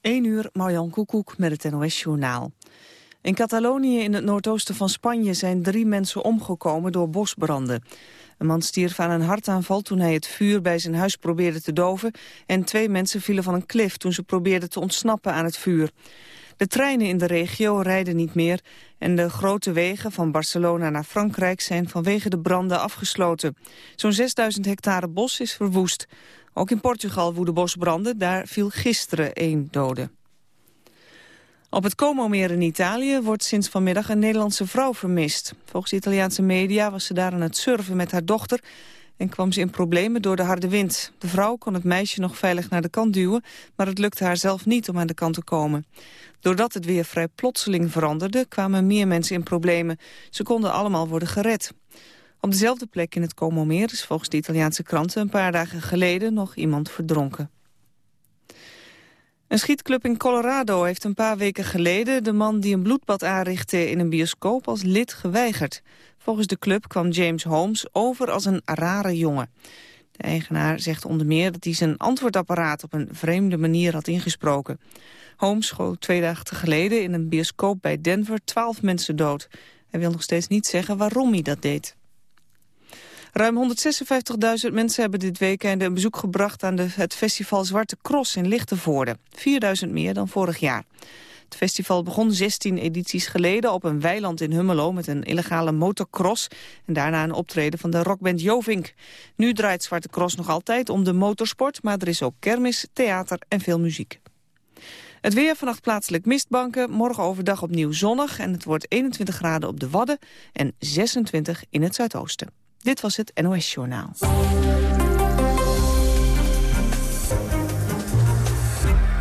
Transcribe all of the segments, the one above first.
1 uur, Marjan Koekoek met het NOS-journaal. In Catalonië in het noordoosten van Spanje zijn drie mensen omgekomen door bosbranden. Een man stierf aan een hartaanval toen hij het vuur bij zijn huis probeerde te doven... en twee mensen vielen van een klif toen ze probeerden te ontsnappen aan het vuur. De treinen in de regio rijden niet meer en de grote wegen van Barcelona naar Frankrijk zijn vanwege de branden afgesloten. Zo'n 6000 hectare bos is verwoest. Ook in Portugal woeden bosbranden, daar viel gisteren één dode. Op het Como-meer in Italië wordt sinds vanmiddag een Nederlandse vrouw vermist. Volgens Italiaanse media was ze daar aan het surfen met haar dochter en kwam ze in problemen door de harde wind. De vrouw kon het meisje nog veilig naar de kant duwen, maar het lukte haar zelf niet om aan de kant te komen. Doordat het weer vrij plotseling veranderde, kwamen meer mensen in problemen. Ze konden allemaal worden gered. Op dezelfde plek in het Como-meer is volgens de Italiaanse kranten een paar dagen geleden nog iemand verdronken. Een schietclub in Colorado heeft een paar weken geleden de man die een bloedbad aanrichtte in een bioscoop als lid geweigerd. Volgens de club kwam James Holmes over als een rare jongen. De eigenaar zegt onder meer dat hij zijn antwoordapparaat op een vreemde manier had ingesproken. Holmes schoot twee dagen geleden in een bioscoop bij Denver twaalf mensen dood. Hij wil nog steeds niet zeggen waarom hij dat deed. Ruim 156.000 mensen hebben dit weekend een bezoek gebracht aan het festival Zwarte Cross in Lichtenvoorde. 4.000 meer dan vorig jaar. Het festival begon 16 edities geleden op een weiland in Hummelo met een illegale motocross en daarna een optreden van de rockband Jovink. Nu draait Zwarte Cross nog altijd om de motorsport, maar er is ook kermis, theater en veel muziek. Het weer vannacht plaatselijk mistbanken, morgen overdag opnieuw zonnig en het wordt 21 graden op de Wadden en 26 in het zuidoosten. Dit was het NOS Journaal.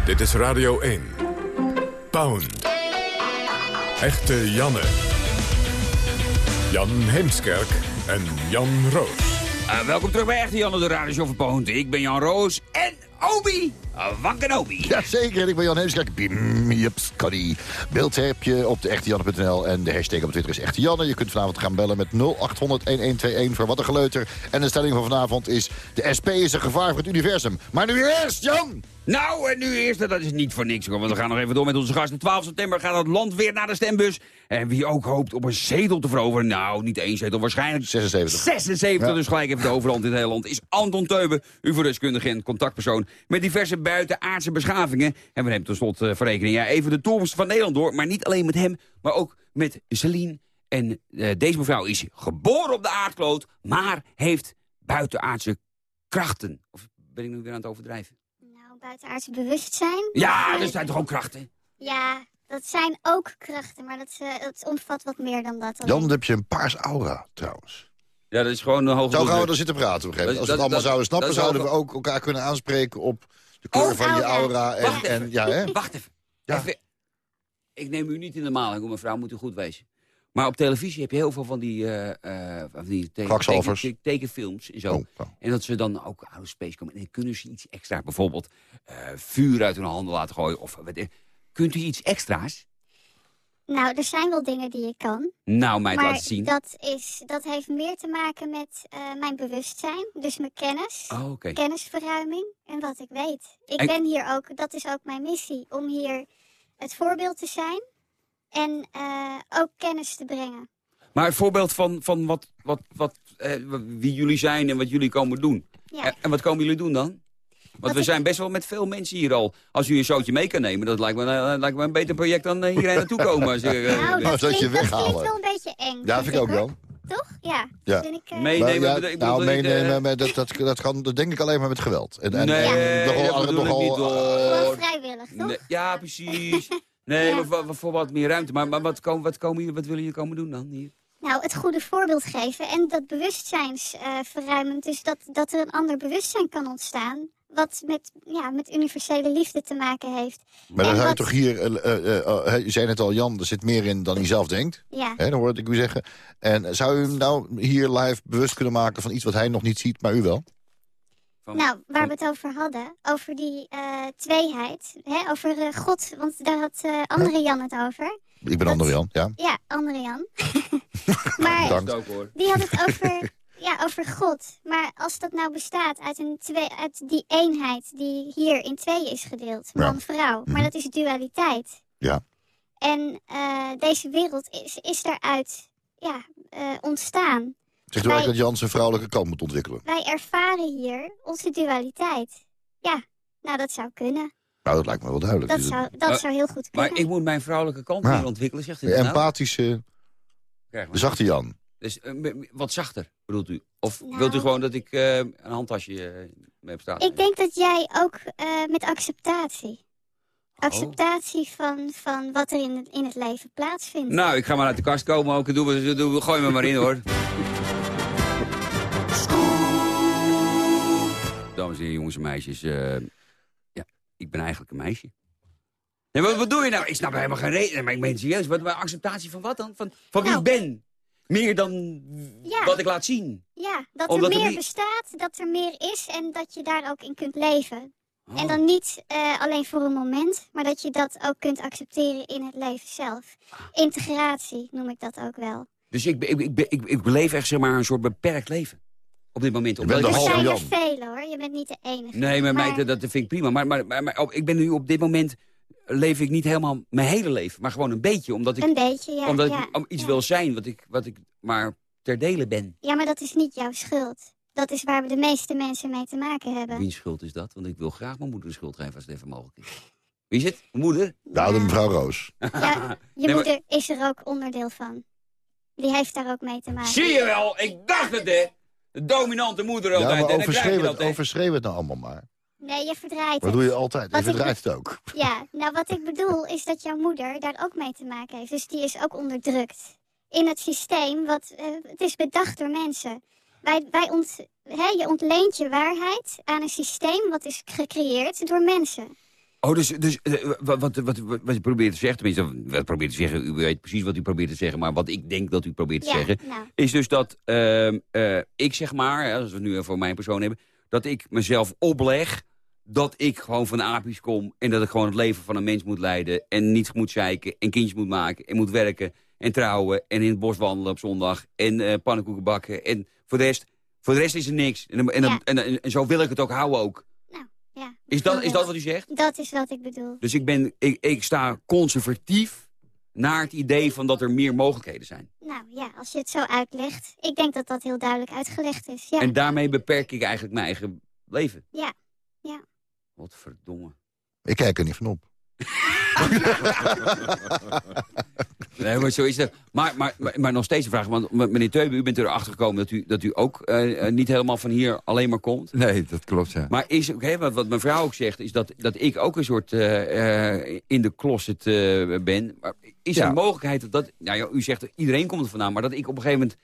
Dit is Radio 1. Echte Janne. Jan Heemskerk en Jan Roos. Uh, welkom terug bij Echte Janne, de Radio Show van Pound. Ik ben Jan Roos en Obi Wankenobi. Jazeker, ik ben Jan Heemskerk. Scotty. Beeld heb je op de echtejanne.nl en de hashtag op Twitter is Echte Janne. Je kunt vanavond gaan bellen met 0800-1121 voor wat een geleuter. En de stelling van vanavond is... de SP is een gevaar voor het universum. Maar nu eerst, Jan! Nou, en nu eerst, dat is niet voor niks, want we gaan nog even door met onze gasten. 12 september gaat het land weer naar de stembus. En wie ook hoopt op een zetel te veroveren, nou, niet één zetel, waarschijnlijk 76. 76, dus gelijk even de overhand in het hele land, is Anton Teuben, uw deskundige en contactpersoon met diverse buitenaardse beschavingen. En we nemen tenslotte uh, verrekening ja, even de toekomst van Nederland door, maar niet alleen met hem, maar ook met Celine. En uh, deze mevrouw is geboren op de aardkloot, maar heeft buitenaardse krachten. Of ben ik nu weer aan het overdrijven? Buitenaardse bewustzijn. Ja, dat zijn toch ook krachten? Ja, dat zijn ook krachten, maar dat, uh, dat omvat wat meer dan dat. Dan heb je een paars aura, trouwens. Ja, dat is gewoon een hoge Zo gaan we er zitten praten op een Als we het allemaal zouden snappen, zouden we ook elkaar kunnen aanspreken op de kleur oh, van je aura. En, Wacht en, ja, hè? Wacht even. Ja. even. Ik neem u niet in de maling, mevrouw, moet u goed wezen. Maar op televisie heb je heel veel van die, uh, uh, van die teken, tekenfilms en zo. Oh, oh. En dat ze dan ook oude space komen. En dan kunnen ze iets extra, bijvoorbeeld uh, vuur uit hun handen laten gooien. Of, kunt u iets extra's? Nou, er zijn wel dingen die ik kan. Nou, mij laten zien. Dat, is, dat heeft meer te maken met mijn bewustzijn. Dus mijn kennis. Oh, okay. Kennisverruiming en wat ik weet. Ik ben hier ook, dat is ook mijn missie. Om hier het voorbeeld te zijn en uh, ook kennis te brengen. Maar een voorbeeld van, van wat, wat, wat, eh, wie jullie zijn en wat jullie komen doen. Ja. En, en wat komen jullie doen dan? Want we zijn best wel met veel mensen hier al. Als u een zootje mee kan nemen, dat lijkt me, uh, lijkt me een beter project dan uh, hierheen naartoe komen. Als je, uh, nou, dat, klinkt, je weghalen. dat wel een beetje eng. Ja, vind ik ook wel. Toch? Ja. ja. Vind ik, meenemen, ja, ik nou, meenemen, maar dat, dat, dat, kan, dat denk ik alleen maar met geweld. En, en, nee, en, nogal, ja, dat nogal, niet Gewoon vrijwillig, toch? Nee, ja, precies. Nee, ja. maar voor wat meer ruimte. Maar, maar wat, komen, wat, komen hier, wat willen jullie komen doen dan hier? Nou, het goede voorbeeld geven en dat bewustzijnsverruimend. Uh, dus dat, dat er een ander bewustzijn kan ontstaan. Wat met, ja, met universele liefde te maken heeft. Maar dan zou je toch hier, uh, uh, je zei net al, Jan, er zit meer in dan hij zelf denkt. Ja. Hè, dan hoorde ik u zeggen. En zou u hem nou hier live bewust kunnen maken van iets wat hij nog niet ziet, maar u wel? Nou, waar we het over hadden, over die uh, tweeheid, hè, over uh, God, want daar had uh, andere Jan het over. Ik ben andere Jan, ja. Ja, andere Jan. maar Dank. die had het over Ja, over God. Maar als dat nou bestaat uit, een twee, uit die eenheid die hier in tweeën is gedeeld, Ja. man-vrouw, maar dat is dualiteit. Ja. En eh, deze wereld is, is daaruit ja, eh, ontstaan. Zegt u eigenlijk dat Jan zijn vrouwelijke kant moet ontwikkelen? Wij ervaren hier onze dualiteit. Ja, nou dat zou kunnen. Nou, dat lijkt me wel duidelijk. Dat Dus zou, dat Maar- zou heel goed kunnen. Maar ik moet mijn vrouwelijke kant Ja. meer ontwikkelen, zegt u De nou? empathische, zachte Jan. Dus eh, wat zachter, bedoelt u? Of Nou. wilt u gewoon dat ik eh, een handtasje eh, mee op straat Ik denk dat jij ook eh, met acceptatie. Oh. Acceptatie van, van wat er in het, in het leven plaatsvindt. Nou, ik ga maar uit de kast komen ook. Doe, doe, doe, gooi me maar in, hoor. Dames en heren, jongens en meisjes. eh, ja, ik ben eigenlijk een meisje. Nee, wat, wat doe je nou? Ik snap helemaal geen reden. Maar ik meen het serieus. Wat, maar acceptatie van wat dan? Van, van wie Nou. ik ben? Meer dan Ja. wat ik laat zien. Ja, dat Omdat er er meer bestaat, dat er meer is en dat je daar ook in kunt leven. Oh. En dan niet eh, alleen voor een moment, maar dat je dat ook kunt accepteren in het leven zelf. Integratie noem ik dat ook wel. Dus ik, ik, ik, ik, ik beleef echt zeg maar, een soort beperkt leven. Op dit moment. Omdat bent ik- de Er halve zijn er Jan. velen hoor, je bent niet de enige. Nee, maar, mij- dat, dat vind ik prima. Maar, maar, maar, maar op- ik ben nu op dit moment... leef ik niet helemaal mijn hele leven. Maar gewoon een beetje. Omdat ik, Een beetje, ja. omdat ja, ik om iets ja. wil zijn wat ik, wat ik maar ter dele ben. Ja, maar dat is niet jouw schuld. Dat is waar de meeste mensen mee te maken hebben. Wiens schuld is dat? Want ik wil graag mijn moeder de schuld geven als het even mogelijk is. Wie is het? Mijn moeder? De oude mevrouw Roos. Ja, je Nee, maar- moeder is er ook onderdeel van. Die heeft daar ook mee te maken. Zie je wel? Ik dacht het, hè? De dominante moeder Ja, altijd. maar en krijg je overschreeuw dat, het, overschreeuw het nou allemaal maar. Nee, je verdraait Dat het. doe je altijd. Je Wat ik- verdraait het ook. Ja, nou wat ik bedoel is dat jouw moeder daar ook mee te maken heeft. Dus die is ook onderdrukt. In het systeem, wat, eh, het is bedacht door mensen. Wij, wij ont, hè, je ontleent je waarheid aan een systeem wat is gecreëerd door mensen. Oh, dus, dus eh, wat, wat, wat, wat je probeert te zeggen, tenminste, wat probeert te zeggen, u weet precies wat u probeert te zeggen, maar wat ik denk dat u probeert te Ja, zeggen, nou, is dus dat ehm, eh, ik zeg maar, als we het nu voor mijn persoon hebben, dat ik mezelf opleg dat ik gewoon van de apies kom en dat ik gewoon het leven van een mens moet leiden en niet moet zeiken en kindjes moet maken en moet werken en trouwen en in het bos wandelen op zondag en eh pannenkoeken bakken en voor de rest, voor de rest is er niks. En, en, Ja. en, en, en zo wil ik het ook houden ook. Ja. Is dat, is dat wat u zegt? Dat is wat ik bedoel. Dus ik, ben, ik, ik sta conservatief naar het idee van dat er meer mogelijkheden zijn. Nou ja, als je het zo uitlegt. Ik denk dat dat heel duidelijk uitgelegd is. Ja, En daarmee beperk ik eigenlijk mijn eigen leven. Ja, ja. Wat verdomme. Ik kijk er niet van op. Nee, maar zo is het. Maar, maar, maar, nog steeds een vraag. Want meneer Teube, u bent erachter gekomen dat u, dat u ook eh, eh, niet helemaal van hier alleen maar komt. Nee, dat klopt, ja. Maar is, oké, wat, wat mijn vrouw ook zegt, is dat, dat ik ook een soort eh, in de closet ben. Maar is er Ja. een mogelijkheid dat, dat nou ja, u zegt iedereen komt er vandaan, maar dat ik op een gegeven moment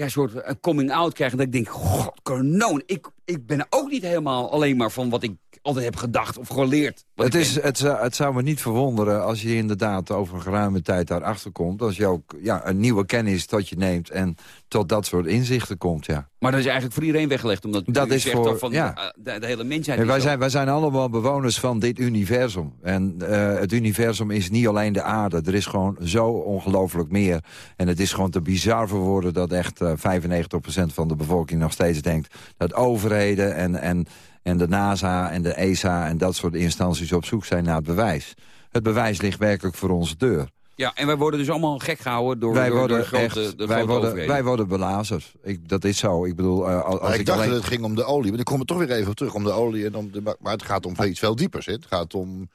ja, een soort eh, coming out krijg en dat ik denk, god, kanoon, ik, ik ben ook niet helemaal alleen maar van wat ik altijd heb gedacht of geleerd. Het, is, het, zou, het zou me niet verwonderen als je inderdaad over een geruime tijd daarachter komt. Als je ook ja, een nieuwe kennis tot je neemt en tot dat soort inzichten komt, ja. Maar dat is eigenlijk voor iedereen weggelegd, omdat Dat is voor- van ja. eh, de, de hele mensheid. En wij, zijn, wij zijn allemaal bewoners van dit universum. En eh, het universum is niet alleen de aarde. Er is gewoon zo ongelooflijk meer. En het is gewoon te bizar voor woorden dat echt eh 95% van de bevolking nog steeds denkt... dat overheden en, en, en de NASA en de ESA en dat soort instanties op zoek zijn naar het bewijs. Het bewijs ligt werkelijk voor onze deur. Ja, en wij worden dus allemaal gek gehouden door, wij door, worden door de grote, echt, de wij, worden, overheden. wij worden belazerd. Ik, dat is zo. Ik bedoel, eh, als Maar ik ik dacht alleen... dat het ging om de olie. Maar dan komen we toch weer even op terug om de olie. En om de, maar het gaat om iets veel diepers. Hè? Het gaat om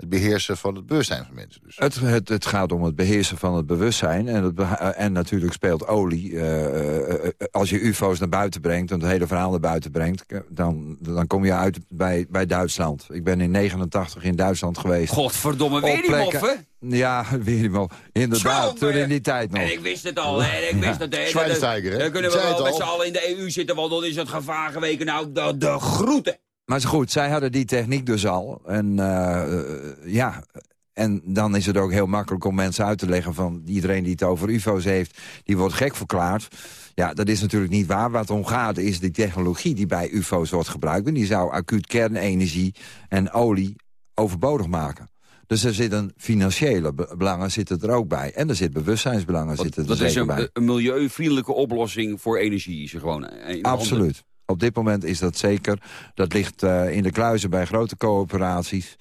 het beheersen van het bewustzijn van mensen. Dus. Het, het, het gaat om het beheersen van het bewustzijn. En, het, eh, en natuurlijk speelt olie. eh, eh, als je ufo's naar buiten brengt, en het hele verhaal naar buiten brengt... dan, dan kom je uit bij, bij Duitsland. Ik ben in 89 in Duitsland geweest. Godverdomme, weer die moffen? Ja, weer die Inderdaad, toen in die tijd nog. En ik wist het al, hè. Ik wist het, hè. Dan kunnen we wel met al. z'n allen in de EU zitten, want dan is het gevaar geweken. Nou, de, de groeten. Maar is goed, zij hadden die techniek dus al. En eh, eh, ja, en dan is het ook heel makkelijk om mensen uit te leggen... van iedereen die het over ufo's heeft, die wordt gek verklaard. Ja, dat is natuurlijk niet waar. Wat om gaat is die technologie die bij ufo's wordt gebruikt. En die zou acuut kernenergie en olie overbodig maken. Dus er zitten financiële be- belangen zitten er ook bij. En er zit bewustzijnsbelangen zitten er dat is zeker bij. een, een milieuvriendelijke oplossing voor energie. Is er gewoon. Absoluut. Op dit moment is dat zeker. Dat ligt eh, in de kluizen bij grote coöperaties.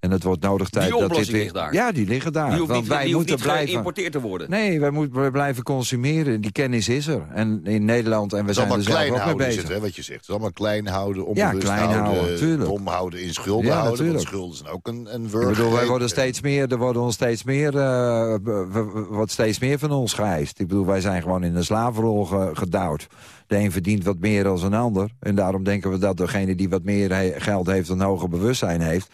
En het wordt nodig tijd dat dit weer... ligt daar? Ja, die liggen daar. Die hoeft Want niet, wij die hoeft moeten niet blijven... geïmporteerd te worden. Nee, wij moeten blijven consumeren. Die kennis is er. En in Nederland, en we zijn allemaal er zelf klein ook mee bezig. het, hè, wat je zegt. Het is allemaal klein houden, Ja, onbewust klein houden, houden, tuurlijk. dom houden, in schulden Ja, houden. Want natuurlijk. schulden zijn ook een, een Ik bedoel, wij worden steeds meer, er worden ons steeds meer, eh, b- wordt steeds meer van ons geëist. Ik bedoel, wij zijn gewoon in de slavenrol ge- gedouwd. De een verdient wat meer dan een ander. En daarom denken we dat degene die wat meer he- geld heeft... een hoger bewustzijn heeft.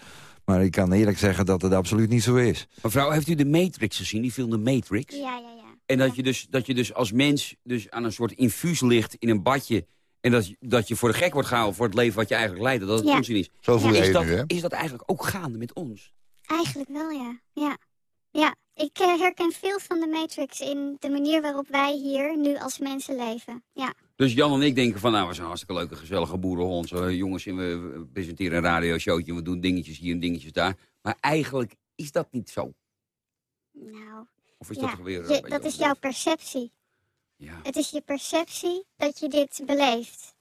Maar ik kan eerlijk zeggen dat het absoluut niet zo is. Mevrouw, heeft u de Matrix gezien? Die film de Matrix? Ja, ja, ja. En dat je, dus, dat je dus als mens dus aan een soort infuus ligt in een badje... en dat, je- dat je voor de gek wordt gehouden voor het leven wat je eigenlijk leidt. Dat het Ja. onzin is. Zo voel Ja, je Is je dat, nu, hè? is dat eigenlijk ook gaande met ons? Eigenlijk wel, ja. Ja, ja. ik eh, herken veel van de Matrix in de manier waarop wij hier nu als mensen leven. Ja, Dus Jan en ik denken van, nou, we zijn hartstikke leuke, gezellige boerenhond. Eh, jongens, en we presenteren een radioshowtje... en we doen dingetjes hier en dingetjes daar. Maar eigenlijk is dat niet zo. nou, Of is dat ja. toch weer... Je- dat is jouw perceptie. Ja, Het is je perceptie dat je dit beleeft.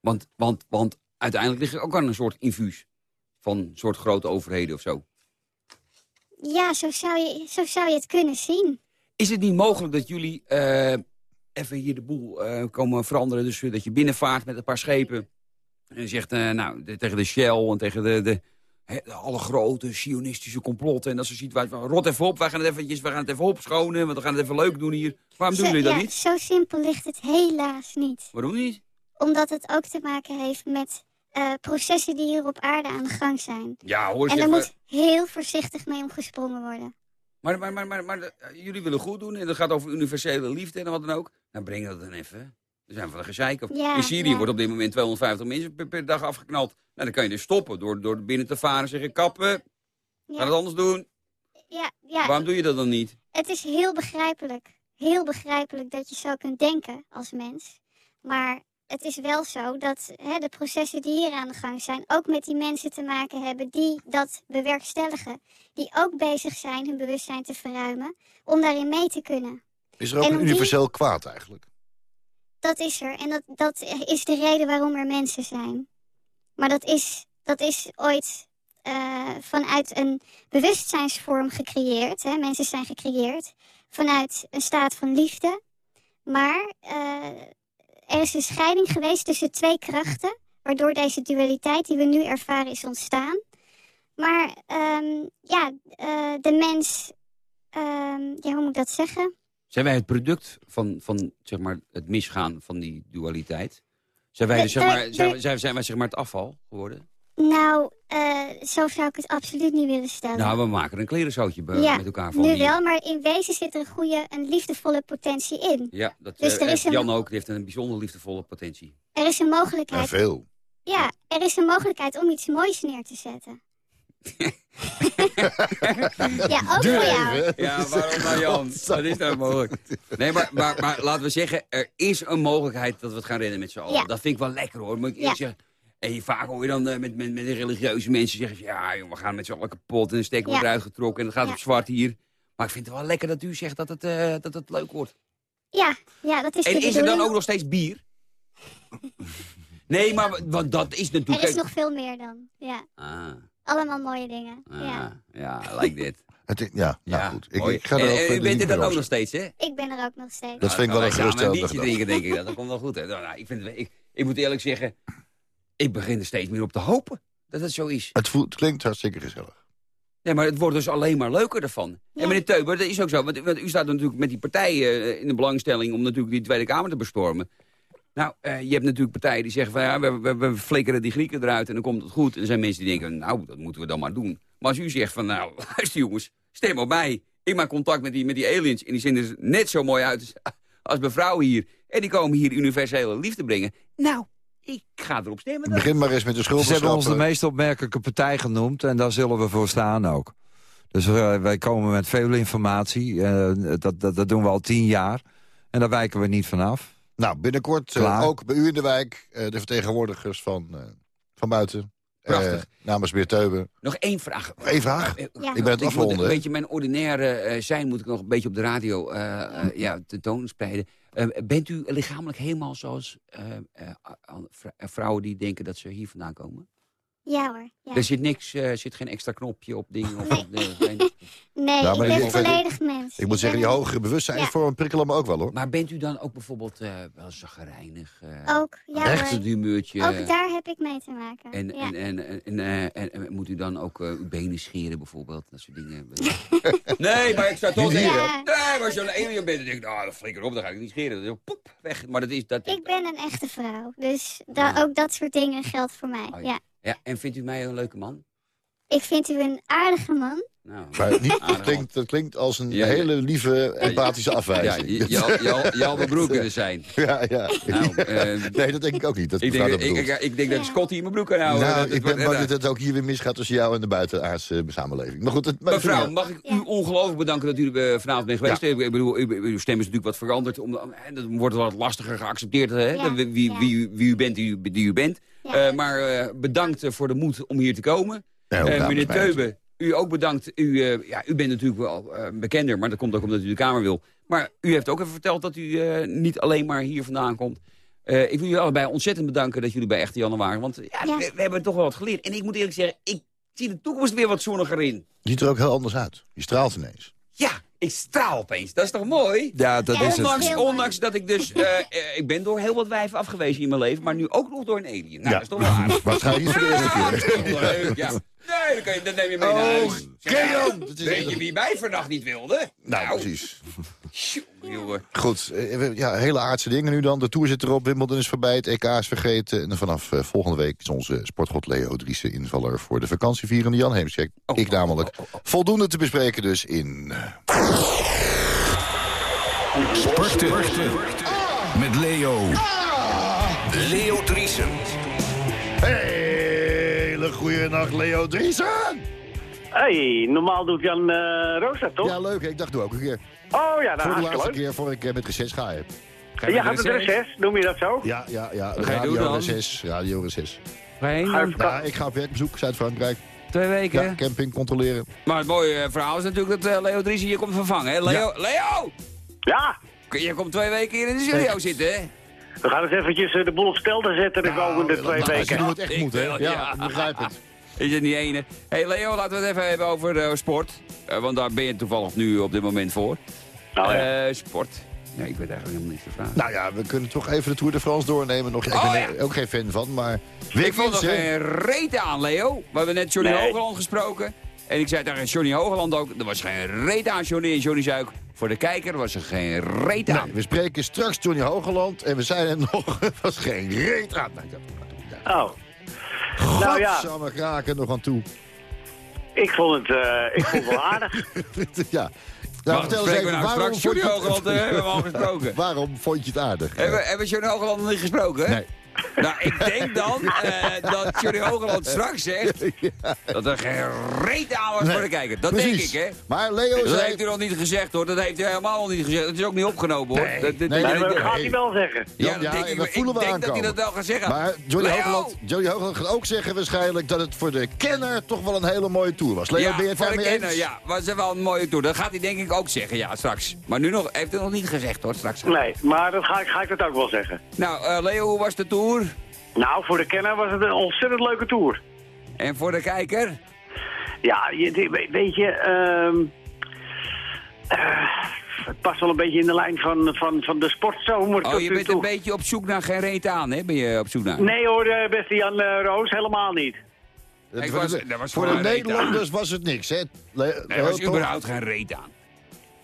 want, want, want uiteindelijk lig ik ook aan een soort infuus. Van een soort grote overheden of zo. Ja, zo zou je, zo zou je het kunnen zien. Is het niet mogelijk dat jullie eh, even hier de boel eh, komen veranderen? Dus dat je binnenvaart met een paar schepen. En zegt eh, nou, de- tegen de Shell en tegen de, de, alle grote sionistische complotten. En dat ze ziet, rot even op, wij gaan het, eventjes, wij gaan het even opschonen. Want we gaan het even leuk doen hier. Waarom doen jullie dat ja, niet? Zo simpel ligt het helaas niet. Waarom niet? Omdat het ook te maken heeft met eh, processen die hier op aarde aan de gang zijn. Ja, hoor En er moet heel voorzichtig mee omgesprongen worden. Maar, maar, maar, maar, maar jullie willen goed doen en dat gaat over universele liefde en wat dan ook. Nou, breng dat dan even. Er zijn van de gezeik. Of- Ja, In Syrië ja. wordt op dit moment 250 mensen per, per dag afgeknald. Nou, dan kan je dus stoppen door, door binnen te varen en zeggen... kappen, ga het Ja, anders doen. ja, ja Waarom doe je dat dan niet? het is heel begrijpelijk. Heel begrijpelijk dat je zo kunt denken als mens. Maar het is wel zo dat hè, de processen die hier aan de gang zijn... ook met die mensen te maken hebben die dat bewerkstelligen. Die ook bezig zijn hun bewustzijn te verruimen om daarin mee te kunnen. Is er ook En een die- universeel kwaad eigenlijk? Dat is er. En dat, dat is de reden waarom er mensen zijn. Maar dat is, dat is ooit eh, vanuit een bewustzijnsvorm gecreëerd. Hè? Mensen zijn gecreëerd vanuit een staat van liefde. Maar eh, er is een scheiding geweest tussen twee krachten... waardoor deze dualiteit die we nu ervaren is ontstaan. Maar ehm, ja, eh, de mens... ehm, ja, hoe moet ik dat zeggen? Zijn wij het product van, van zeg maar, het misgaan van die dualiteit? Zijn wij, De- dus, zeg de- maar, zijn, de- wij- zijn, zijn wij zeg maar, het afval geworden? Nou, eh, zo zou ik het absoluut niet willen stellen. Nou, we maken een klerenzootje Ja, met elkaar van. nu wel, maar in wezen zit er een goede, een liefdevolle potentie in. Ja, dat Dus eh, er is heeft een- Jan ook. Die heeft een bijzonder liefdevolle potentie. Er is een En mogelijkheid. veel. Ja, er is een mogelijkheid om iets moois neer te zetten. Ja, ook Duur voor jou. even. Ja, waarom nou Jan? Dat is nou mogelijk. Nee, maar, maar, maar laten we zeggen, er is een mogelijkheid dat we het gaan redden met z'n allen. Ja. Dat vind ik wel lekker hoor, moet ik Ja. zeggen. En je- vaak hoor je dan eh, met, met, met de religieuze mensen zeggen... van, ja, joh, we gaan met z'n allen kapot en steken we Ja. eruit getrokken... en gaat het Ja. op zwart hier. Maar ik vind het wel lekker dat u zegt dat het, eh, dat het leuk wordt. Ja, ja, dat is En de is er dan ook nog steeds bier? Nee, maar want dat is natuurlijk... Er is nog veel meer dan. Ja, Ah, allemaal mooie dingen. ah, Ja. ja, like dit. Het, ja, nou ja, goed. Ik, ik ga er ook en u bent er dan ook nog steeds, hè? Ik ben er ook nog steeds. Dat vind ik wel een geruststellende een gedachte. drinken, denk ik. Dat, dat komt wel goed. Hè. Nou, nou, ik, vind, ik, ik moet eerlijk zeggen, ik begin er steeds meer op te hopen dat het zo is. Het, voelt, het klinkt hartstikke gezellig. Nee, maar het wordt dus alleen maar leuker ervan. Ja. En meneer Teuber, dat is ook zo. Want, want u staat natuurlijk met die partijen eh, in de belangstelling... om natuurlijk die Tweede Kamer te bestormen. Nou, eh, je hebt natuurlijk partijen die zeggen van... ja, we, we, we flikkeren die Grieken eruit en dan komt het goed. En er zijn mensen die denken, nou, dat moeten we dan maar doen. Maar als u zegt van, nou, luister jongens, stem op mij. Ik maak contact met die, met die aliens en die zien er net zo mooi uit als, als mevrouw hier. En die komen hier universele liefde brengen. Nou, ik ga erop stemmen. dan. Begin maar eens met de Ze hebben ons de meest opmerkelijke partij genoemd en daar zullen we voor staan ook. Dus eh, wij komen met veel informatie. eh, dat, dat, dat doen we al tien jaar. En daar wijken we niet vanaf. Nou, binnenkort eh, ook bij u in de wijk... eh, de vertegenwoordigers van, eh, van buiten. Prachtig. Eh, namens Beer Teuben. Nog één vraag. Eén vraag? Ja. Ik ben het afronden. een beetje mijn ordinaire eh, zijn moet ik nog een beetje op de radio eh, eh, ja, tentoonspreiden. Eh, bent u lichamelijk helemaal zoals eh, eh, al- vrou- vrouwen die denken dat ze hier vandaan komen? Ja hoor. Ja. Er zit niks, eh, zit geen extra knopje op dingen? Of, Nee. nee, nee. Nee, Ja, maar ik ben volledig mens. Ik moet zeggen, die hogere bewustzijnsvorm prikkelen me ook wel, hoor. Maar bent u dan ook bijvoorbeeld eh wel zagrijnig? eh Ook, ja Echt hoor. een humeurtje? Ook daar heb ik mee te maken. En, ja. en, en, en, en, eh, en- en moet u dan ook eh, uw benen scheren bijvoorbeeld? Dat soort dingen. nee, maar ik zou toch hè? Nee, maar als je een alien bent, dan denk ik... Nou, dat flikker op, dan ga ik niet scheren. Dan poep, weg. Maar dat is... Dat, Ik ben een echte vrouw, dus da- ook dat soort dingen geldt voor mij. Oh, ja. Ja. En vindt u mij een leuke man? Ik vind u een aardige man. Nou, Maar niet, dat, klinkt, dat klinkt als een Ja, ja. hele lieve, empathische Ja, afwijzing. je, je, mijn broer kunnen zijn. Ja, ja. Nou, eh, nee, dat denk ik ook niet. Dat ik denk, dat ik, bedoelt. ik, ik denk dat Ja. Scotty in mijn broek kan houden. nou, Dat- ik ben dat- bang dat het ook hier weer misgaat tussen jou en de buitenaardse samenleving. Maar goed, het, maar Mevrouw, mag ik u Ja. ongelooflijk bedanken dat u eh, vanavond bent geweest. Ik bedoel, u- uw stem is natuurlijk wat veranderd. Om, en dat wordt wat lastiger geaccepteerd, hè? Ja, Wie, wie, ja. wie, u- wie u bent die u, die u bent. Ja. Eh, maar eh, bedankt eh, voor de moed om hier te komen. Eh, meneer. Teuben, u ook bedankt. U, eh, ja, u bent natuurlijk wel eh, bekender, maar dat komt ook omdat u de Kamer wil. Maar u heeft ook even verteld dat u eh, niet alleen maar hier vandaan komt. Eh, ik wil jullie allebei ontzettend bedanken dat jullie bij Echte Janne waren. Want ja, Ja. We, we hebben toch wel wat geleerd. En ik moet eerlijk zeggen, ik zie de toekomst weer wat zonniger in. Je ziet er ook heel anders uit. Je straalt ineens. Ja, ik straal opeens. Dat is toch mooi? Ja, dat Ja, is dat het. Ondanks, ondanks dat ik dus... eh, eh, ik ben door heel wat wijven afgewezen in mijn leven, maar nu ook nog door een alien. Nou, Ja. dat is toch wel aardig. Waarschijnlijk. Dat is toch leuk, ja. Nee, dan, kan je, dan neem je mee naar huis. Dat is Weet je wie mij vannacht niet wilde? Nou, precies. Jongen. Goed, eh, ja, hele aardse dingen nu dan. De Tour zit erop, Wimbledon is voorbij, het EK is vergeten. En vanaf eh, volgende week is onze sportgod Leo Driessen invaller... voor de vakantievierende Jan Heemskerk. Oh, Ik namelijk. Voldoende te bespreken dus in... eh, Sporten. Met Leo. Leo Driesen. Hele goede nacht, Leo Driessen! Hey, normaal doet Jan eh Roos dat, toch? Ja, leuk. hè? Ik dacht, doe ook een keer. Oh ja, voor nou, de laatste leuk. keer voor ik eh, met reces ga. Hè. Jij gaat het reces, noem je dat zo? Ja, ja, ja. Wat ga je doen Radio dan? reces. Radio reces. Ga je heen Ga je dan? op vaka- Ja, ik ga op werkbezoek, Zuid-Frankrijk. Twee weken. Ja, camping controleren. Maar het mooie eh, verhaal is natuurlijk dat eh, Leo Dries hier komt vervangen. Hè? Leo, Leo! Ja, Je komt twee weken hier in de studio zitten, hè? we gaan eens eventjes eh, de boel op stelten zetten de komende twee Nou, Als je weken. het echt Ik moet, hè? Ja, ja. ik begrijp het. Is het niet ene? hey Leo, laten we het even hebben over eh, sport. Eh, want daar ben je toevallig nu op dit moment voor. Nou ja. Eh, sport. Ja, ik weet eigenlijk helemaal niets te vragen. Nou ja, we kunnen toch even de Tour de France doornemen. Nog. Ik Oh, ben ja. er ook geen fan van, maar... ik vond er geen reet aan, Leo. We hebben net Johnny Nee. Hogeland gesproken. En ik zei tegen Johnny Hogeland ook, er was geen reet aan, Johnny en Johnny Zuik. Voor de kijker was er geen reet aan. Nee, we spreken straks Johnny Hogeland en we zijn er nog... Er was geen reet aan. Nee, dat Oh. Nou ja, kraken nog aan toe. ik vond het, eh, ik vond het wel aardig. ja. Nou, Wacht, vertel eens we even, nou waarom straks? vond Johnny je het- Hogeland hebben we al gesproken. Waarom vond je het aardig? Hebben, hebben Johnny Hogeland nog niet gesproken? Nee. Nou, ik denk dan eh, dat Johnny Hogeland straks zegt dat er geen reet aan was Nee, voor de kijker. Dat Precies. denk ik, hè? Maar Leo Dat zei... heeft u nog niet gezegd, hoor. Dat heeft u helemaal nog niet gezegd. Het is ook niet opgenomen, hoor. Nee, Dat- dat- nee, dat- dat dat- gaat hij wel zeggen. Ja, Ja, dat ja, denk ik. dat Ik voelen we denk dat hij dat wel gaat zeggen. Maar Johnny! Hogeland, Johnny Hogeland gaat ook zeggen waarschijnlijk dat het voor de kenner toch wel een hele mooie tour was. Leo, ja, ben je het voor de kenner, eens? ja. Was er wel een mooie tour. Dat gaat hij denk ik ook zeggen, ja, straks. Maar nu nog, heeft hij nog niet gezegd, hoor, straks. Nee, maar dat ga, ik- ga ik dat ook wel zeggen. Nou, eh, Leo, hoe was de tour? Nou, voor de kenner was het een ontzettend leuke tour. En voor de kijker? Ja, je, weet je, ehm, eh, het past wel een beetje in de lijn van, van, van de sportzomer. Oh, je bent toe. een beetje op zoek naar geen reet aan, hè? Ben je op zoek naar? Nee hoor, eh, beste Jan eh, Roos, helemaal niet. Was- dat was voor de Nederlanders was het niks, hè? Le- Er was überhaupt geen reet aan.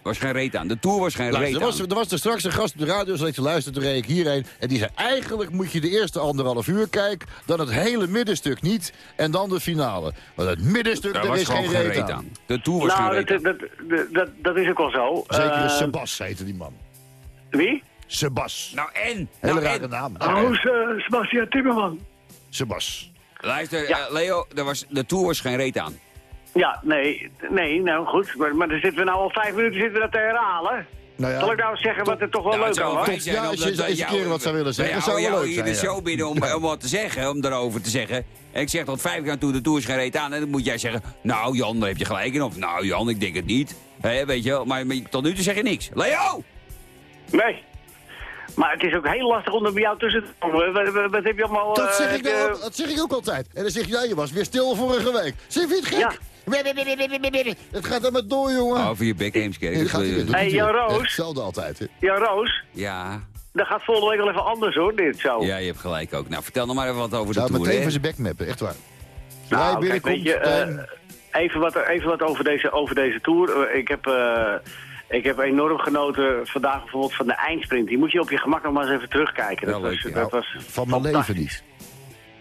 Er was geen reet aan. De tour was geen Luister, reet er, was, aan. er was er straks een gast op de radio, zoals ik te luisteren, toen reed ik hierheen. En die zei, eigenlijk moet je de eerste anderhalf uur kijken, dan het hele middenstuk niet, en dan de finale. Want het middenstuk, Er daar is geen reet aan. De tour was nou, geen reet dat, aan. dat, dat, dat, dat is ook wel zo. Zeker Eh, Sebas heette die man. Wie? Sebas. Nou en? Hele nou rare en? naam. Oh, Se- Sebastian Timmerman. Sebas. Luister, Ja. eh, Leo, er was, de tour was geen reet aan. Ja, nee, nee, nou goed. Maar, maar dan zitten we nou al vijf minuten zitten we dat te herhalen. Nou ja, Zal ik nou eens zeggen wat er toch wel Nou, leuk aan was? Ja, als je dat- eens een keer wat zou willen zeggen, zou wel houden leuk jou hier zijn, de show binnen om, om wat te zeggen, om daarover te zeggen. En ik zeg tot vijf keer toe, de Tour is geen reet aan. En dan moet jij zeggen, nou Jan, daar heb je gelijk in. Of nou Jan, ik denk het niet. Hè, weet je wel, maar, maar tot nu toe zeg je niks. Leo! Nee. Maar het is ook heel lastig om er bij jou tussen te komen. Wat, wat- wat heb je allemaal... Dat eh, zeg, ik eh, nou, dat zeg ik ook altijd. En dan zeg je, ja, je was weer stil vorige week. Zeg je het gek? Ja. Het gaat er maar door, jongen. Over je bek, Heemskerk. Hij Jan. Roos. Hetzelfde altijd, hè. Ja, Roos, Ja, dat gaat volgende week wel even anders hoor, dit zo. ja, je hebt gelijk ook. Nou, vertel nog maar even wat over de Tour, meteen van zijn bek meppen, echt waar. Nou, kijk, binnenkomt, weet je, eh, even, wat, even wat over deze, over deze Tour. Eh, ik heb... eh, ik heb enorm genoten vandaag bijvoorbeeld van de eindsprint. Die moet je op je gemak nog maar eens even terugkijken. Dat, was, dat was van mijn leven niet.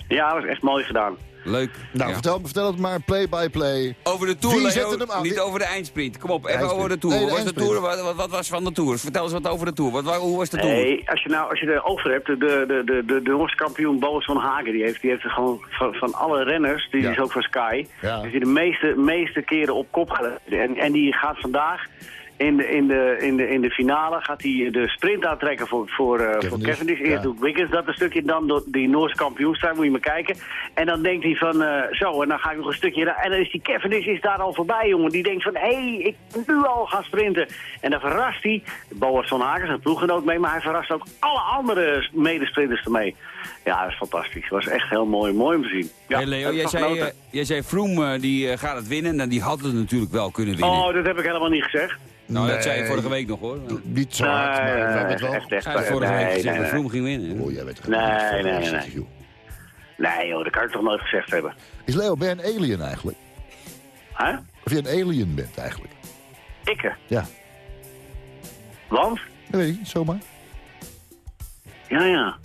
Ja, dat was echt mooi gedaan. Leuk. Nou, Ja. vertel, vertel het maar, play by play. Over de Tour, Wie Leo, hem aan? niet over de eindsprint. Kom op, even Eindsprint. over de Tour. Nee, de was de. Tour? Wat, wat, wat was van de Tour? Vertel eens wat over de Tour. Wat, wa- hoe was de Tour? Nee, als je nou als je er over hebt, de, de, de, de, de kampioen Boas van Hagen, die heeft, die heeft er gewoon van, van alle renners, die Ja. is ook van Sky, Ja. heeft hij de meeste, meeste keren op kop gereden. En, en die gaat vandaag in de, in, de, in, de, in de finale gaat hij de sprint aantrekken voor, voor, eh, voor Cavendish, Cavendish. Eerst ja. doet Wiggins dat een stukje, dan door die Noorse kampioenstrijd, moet je maar kijken. En dan denkt hij van, eh, zo, en dan ga ik nog een stukje... En dan is die Cavendish is daar al voorbij, jongen. Die denkt van, hé, hey, ik moet nu al gaan sprinten. En dan verrast hij, Boas van Hagen, zijn ploeggenoot mee... maar hij verrast ook alle andere medesprinters ermee. Ja, dat is fantastisch. Het was echt heel mooi, mooi om te zien. Ja, hey Leo, ik jij zei, eh, jij zei Froome eh, die eh, gaat het winnen. Nou, die had het natuurlijk wel kunnen winnen. Oh, dat heb ik helemaal niet gezegd. Nou, dat zei je vorige week nog hoor. Niet zo hard, maar we hebben het wel. echt, echt. Vorige nee, week gezegd nee, dat ging winnen. Oh, jij weet het Nee, nee, nee, nee. Nee, joh, dat kan ik toch nooit gezegd hebben. Is Leo, ben je een alien eigenlijk? Hè? Of je een alien bent eigenlijk? Ikke. Ja, Want? dat weet ik niet, zomaar. Ja, ja.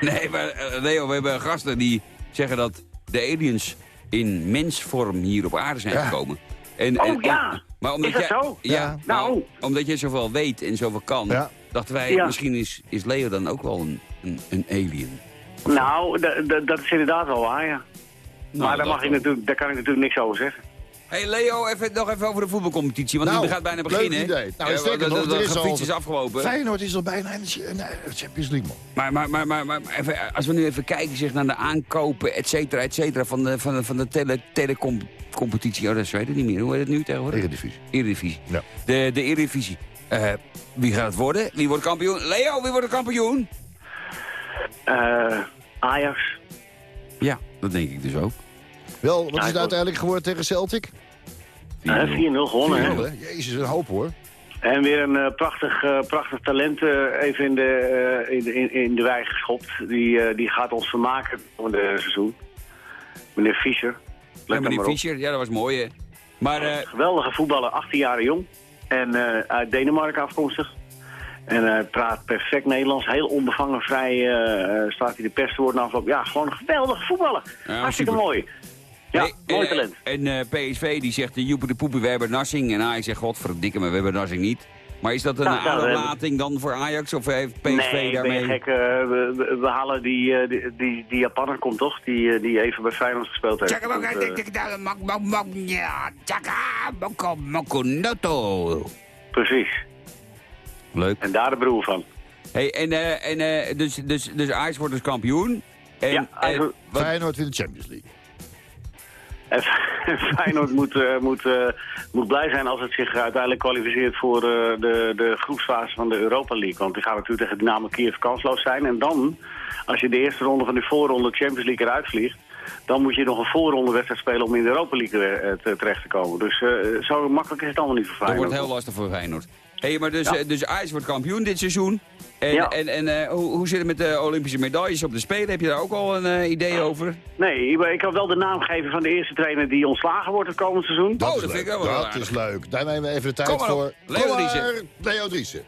Nee, maar eh, Leo, we hebben gasten die zeggen dat de aliens in mensvorm hier op aarde zijn Ja. gekomen. En, Oh, en, ja. Maar omdat Is dat jij, zo? Ja, Ja. maar Nou. omdat je zoveel weet en zoveel kan, Ja. dachten wij, Ja. misschien is, is Leo dan ook wel een, een, een alien. Nou, da- da- dat is inderdaad wel waar, ja. Nou, maar daar, mag ik natuurlijk, daar kan ik natuurlijk niks over zeggen. Hey Leo, even, nog even over de voetbalcompetitie, want Nou, die gaat bijna beginnen. idee. Nou, Ja, sterker de- nog, er is al- is afgelopen. Feyenoord is al bijna in de Champions League, man. Maar, maar, maar, maar, maar even, als we nu even kijken zeg, naar de aankopen, et cetera, et cetera, van de, van de, van de tele, telecomcompetitie. Oh, dat weet ik niet meer. Hoe heet het nu tegenwoordig? Eredivisie. Eredivisie. Ja. De, de Eredivisie. Eh, wie gaat het worden? Wie wordt kampioen? Leo, wie wordt de kampioen? Eh, Ajax. Ja, dat denk ik dus ook. Wel, wat is het uiteindelijk geworden tegen Celtic? Eh, 4-0 gewonnen, hè? Jezus, een hoop hoor. En weer een eh, prachtig, eh, prachtig talent eh, even in de, eh, in, de- in, in de wei geschopt. Die, eh, die gaat ons vermaken voor het seizoen. Meneer Fischer. Ja, er meneer. Fischer, ja, dat was mooi, hè. Maar, eh, Geweldige voetballer, 18 jaar jong. En eh, uit Denemarken afkomstig. En hij praat perfect Nederlands. Heel onbevangen, vrij eh, eh, staat hij de pers te worden afloop. Ja, gewoon een geweldige voetballer. Ja, Hartstikke super. mooi. Ja, hey, mooi en, talent. En eh, PSV die zegt, uh, joepie de poepie, we hebben Narsing. En Ajax zegt, godverdikke me, we hebben Narsing niet. Maar is dat een Nou, aanlating dan voor Ajax? Of heeft PSV nee, daarmee... ben je gek. eh, we, halen die, eh, die, die, die Japaner komt toch? Die, eh, die even bij Feyenoord gespeeld heeft. Dat, eh, precies. Leuk. En daar de broer van. Hey, en eh, en eh, dus, dus, dus Ajax wordt dus kampioen. En, Ja, Ajax- en wat- Feyenoord wint de Champions League. En Feyenoord moet, eh, moet, eh, moet blij zijn als het zich uiteindelijk kwalificeert voor eh, de, de groepsfase van de Europa League. Want die gaat natuurlijk tegen Dynamo Kiev kansloos zijn. En dan, als je de eerste ronde van de voorronde Champions League eruit vliegt... dan moet je nog een voorronde wedstrijd spelen om in de Europa League te- terecht te komen. Dus zo makkelijk is het allemaal niet voor dat Feyenoord. wordt heel lastig voor Feyenoord. Hey, maar dus, Ja. eh, dus Ajax wordt kampioen dit seizoen. En, Ja. en, en eh, hoe, hoe zit het met de Olympische medailles op de Spelen? Heb je daar ook al een eh, idee over? Nee, ik- ik kan wel de naam geven van de eerste trainer die ontslagen wordt het komend seizoen. Oh, dat is vind ik leuk. wel Dat is leuk. Daar nemen we even de tijd Kom maar op. voor. Leo Driessen. Leo Driessen.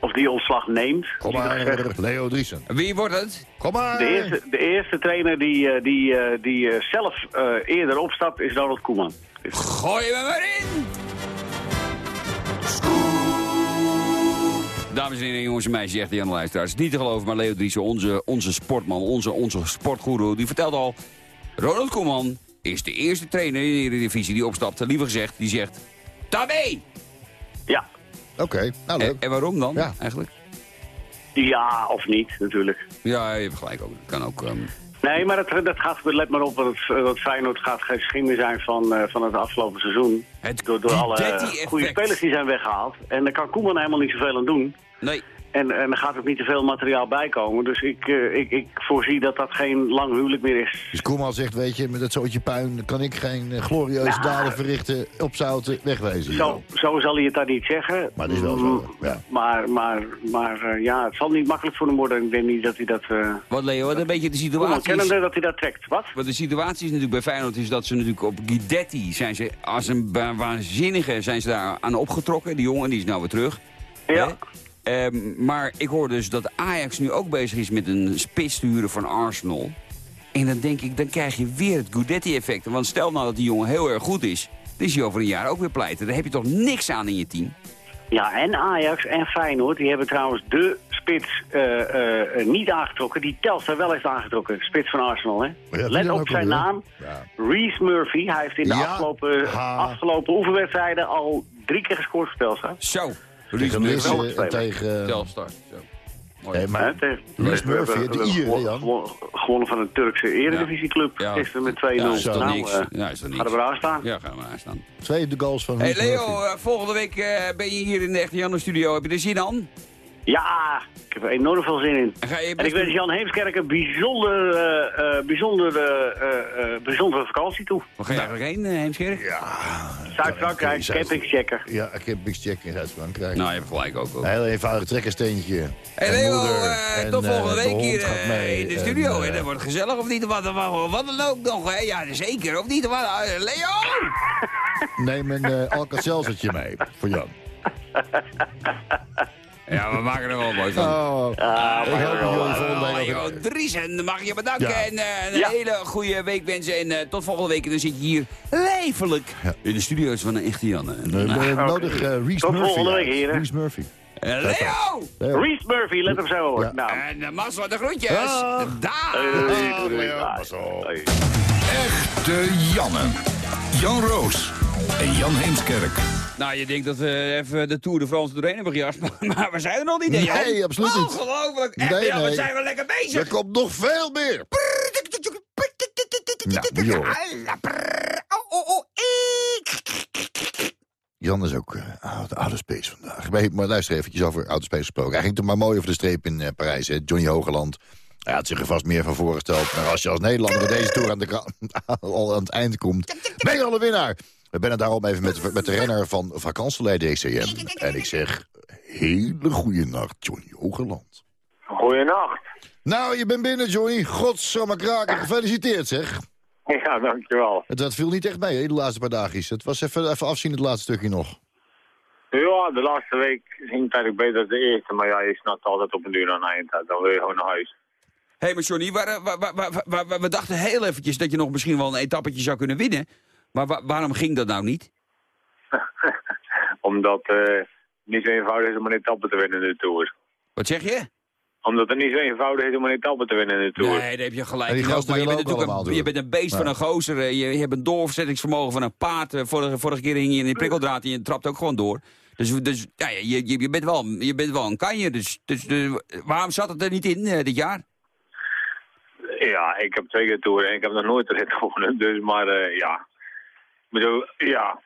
Of die ontslag neemt. Kom maar. Leo Driessen. Wie wordt het? Kom maar. De eerste, de eerste trainer die, eh, die, eh, die eh, zelf eh, eerder opstapt is Ronald Koeman. Gooi hem maar in! Dames en heren, jongens en meisjes, echt die aan de luisteraars. Niet te geloven, maar Leo Driessen, onze, onze sportman, onze, onze sportgoeroe, die vertelt al... Ronald Koeman is de eerste trainer in de Eredivisie die opstapt. Liever gezegd, die zegt... Tabé! Ja, Oké, nou En, leuk. en waarom dan, Ja. eigenlijk? Ja, of niet, natuurlijk. Ja, je hebt gelijk ook. Dat kan ook... ehm, Nee, maar dat, dat gaat, let maar op, dat, Feyenoord gaat geen zijn van, eh, van het afgelopen seizoen. Het Door, door alle goede spelers die zijn weggehaald. En daar kan Koeman helemaal niet zoveel aan doen. nee. En, en er gaat ook niet te veel materiaal bij komen. Dus ik, eh, ik, ik voorzie dat dat geen lang huwelijk meer is. Dus Koeman zegt, weet je, met dat zootje puin kan ik geen eh, glorieuze daden verrichten, opzouten, wegwezen. Zo, zo zal hij het daar niet zeggen. Maar het is wel zo, ja. Maar, maar, maar eh, ja, het zal niet makkelijk voor hem worden. Ik denk niet dat hij dat... eh Wat Leo, wat een beetje de Koeman situatie is... kennende dat hij dat trekt. Wat? Want de situatie is natuurlijk bij Feyenoord is dat ze natuurlijk op Guidetti zijn ze als een waanzinnige zijn ze daar aan opgetrokken. Die jongen die is nou weer terug. Ja. Hè? Ehm, maar ik hoor dus dat Ajax nu ook bezig is met een spits te huren van Arsenal. En dan denk ik, dan krijg je weer het Guidetti-effect. Want stel nou dat die jongen heel erg goed is, dan is hij over een jaar ook weer pleiten. Daar heb je toch niks aan in je team? Ja, en Ajax en Feyenoord, die hebben trouwens de spits eh, eh, niet aangetrokken. Die Telstar wel heeft aangetrokken, de spits van Arsenal. Hè? Ja, wie Let op zijn alweer? naam, Ja. Reese Murphy. Hij heeft in de Ja. afgelopen, Ha. afgelopen oefenwedstrijden al drie keer gescoord voor Telstar. Zo, Lisse Murphy. en tegen... Telstar. Zo. Mooi. Nee, maar we- we- Murphy, we- de we- Ier, gewonnen- Jan? gewonnen- Gewonnen van een Turkse eredivisieclub. Ja. Gisteren met 2-0. Ja, is nou, niks. eh, Ja, is toch Ga niks. er maar aan staan. Ja, ga er maar aan staan. twee de goals van Hey Leo, eh, volgende week eh, ben je hier in de Echte Janne studio. Heb je er zin aan? Ja, ik heb er enorm veel zin in. En ga je En ik wens Jan Heemskerk een bijzonder, eh, eh, bijzonder, eh, eh, bijzondere vakantie toe. Waar ga je eigenlijk heen, Heemskerk? Ja. Zuid-Frankrijk, Zuid- campingchecker. Ja, ik heb Big Check in Zuid-Frankrijk. Nou, je hebt gelijk ook. ook. Een heel eenvoudig trekkersteentje. Hey En Leo, moeder eh, en, tot eh, volgende de week hond hier eh, in de En, studio. En dat wordt gezellig of niet? Wat, wat, wat dan ook nog, hè? Ja, zeker. Of niet? Wat, Leo! Neem een uh, mee voor Jan. Ja, we maken er wel mooi van. Oh, Ah, ik hoop dat wel, jullie eh, volgende week Leo ook... Driesen, mag je bedanken. Ja. En eh, een Ja. hele goede week wensen. En eh, tot volgende week. En dan zit je hier levelijk in de studio's van de Echte Janne. En, We nou, hebben nodig uh, Reese Tot Murphy. volgende week, heren. Reese Murphy. eh, Leo! Leo. Reese Murphy, let op zijn woord. Ja. Nou, En uh, Mas, de groetjes. Dag. Dag. Leo, pas op. Doei. Echte Janne. Jan Roos en Jan Heemskerk. Nou, je denkt dat we even de Tour de France doorheen hebben gejast, maar, we zijn er nog niet, hè, Jan? Nee, absoluut niet. Ongelooflijk. Echt, Nee, Jan, we nee. zijn wel lekker bezig. Er komt nog veel meer. Nou. Oh, oh, oh. Jan is ook uh, oude, oude space vandaag. Maar, maar luister eventjes over oude space gesproken. Hij ging toch maar mooi over de streep in uh, Parijs. Hè? Johnny Hogeland. Hij had zich er vast meer van voorgesteld. Maar als je als Nederlander deze Tour aan, de, al aan het eind komt... ben je al een winnaar. We zijn daarom even met, met de renner van Vakantieleid DCM. En ik zeg, hele goede nacht, Johnny Hogeland. Goeienacht. Nou, je bent binnen, Johnny. Godsamme kraken. Gefeliciteerd, zeg. Ja, dankjewel. Het dat viel niet echt mee, hè, de laatste paar dagjes. Het was even, even afzien, het laatste stukje nog. Ja, de laatste week ging het eigenlijk beter dan de eerste. Maar ja, je snapt altijd op een duur aan eind. Dan wil je gewoon naar huis. Hé, hey, maar Johnny, waar, waar, waar, waar, we dachten heel eventjes dat je nog misschien wel een etappetje zou kunnen winnen. Maar waarom ging dat nou niet? Omdat het uh, niet zo eenvoudig is om een etappe te winnen in de Tour. Wat zeg je? Omdat het niet zo eenvoudig is om een etappe te winnen in de Tour. Nee, daar heb je gelijk. die ook, maar je bent, natuurlijk een, je bent een beest Ja. van een gozer. Je, je hebt een doorzettingsvermogen van een paard. Eh, Vorige, vorige keer hing je in de prikkeldraad en je trapt ook gewoon door. Dus, dus ja, je, je, je, bent wel, je bent wel een kanje. Dus, dus, dus waarom zat het er niet in uh, dit jaar? Ja, ik heb twee keer Tour en ik heb nog nooit een rit gewonnen. Dus maar uh, ja. Bedoel, ja.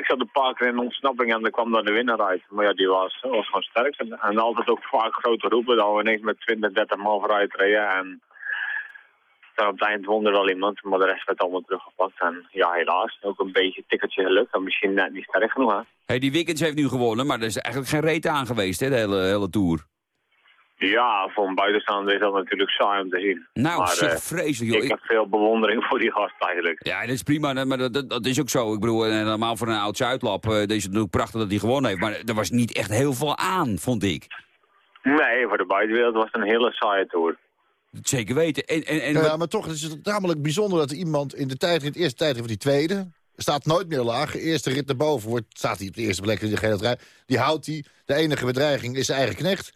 ik zat een paar keer in ontsnapping en er kwam dan de winnaar uit. Maar ja, die was, was gewoon sterk. En, altijd ook vaak grote roepen dat we ineens met 20, 30 man vooruit reden. En dan op het eind won er iemand, maar de rest werd allemaal teruggepakt. En ja, helaas, ook een beetje tikkertje geluk. En misschien net niet sterk genoeg, hè. Hey, die Wickens heeft nu gewonnen, maar er is eigenlijk geen reet aan geweest, hè, de hele, hele Tour. Ja, voor een buitenstaander is dat natuurlijk saai om te zien. Nou, maar, zeg, uh, vreselijk, joh. Ik heb veel bewondering voor die gast eigenlijk. Ja, dat is prima, maar dat, dat, dat is ook zo. Ik bedoel, helemaal voor een oud Zuidlap, uh, deze is natuurlijk prachtig dat hij gewonnen heeft. Maar er was niet echt heel veel aan, vond ik. Nee, voor de buitenwereld was het een hele saaie Tour. Zeker weten. En, en, en ja, maar toch is het namelijk bijzonder dat iemand in de tijd, in de eerste tijd van die tweede, staat nooit meer laag. De eerste rit naar boven wordt, staat hij op de eerste plek in de gele trui. Die houdt hij. De enige bedreiging is zijn eigen knecht.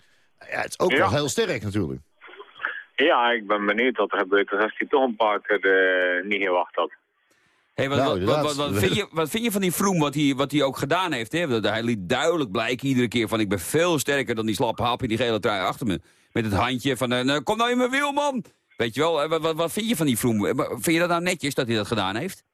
Ja, het is ook Ja. wel heel sterk natuurlijk. Ja, ik ben benieuwd wat er gebeurt als hij toch een paar keer uh, niet gewacht had. Hey, wat, Nou, wat, wat, vind je, wat vind je van die Vroom, wat hij, wat hij ook gedaan heeft? Hè? Dat Hij liet duidelijk blijken iedere keer van... ik ben veel sterker dan die slappe hap in die gele trui achter me. Met het handje van, eh, nou, kom nou in mijn wiel, man! Weet je wel, eh, wat, wat, wat vind je van die Vroom? Eh, Vind je dat nou netjes dat hij dat gedaan heeft?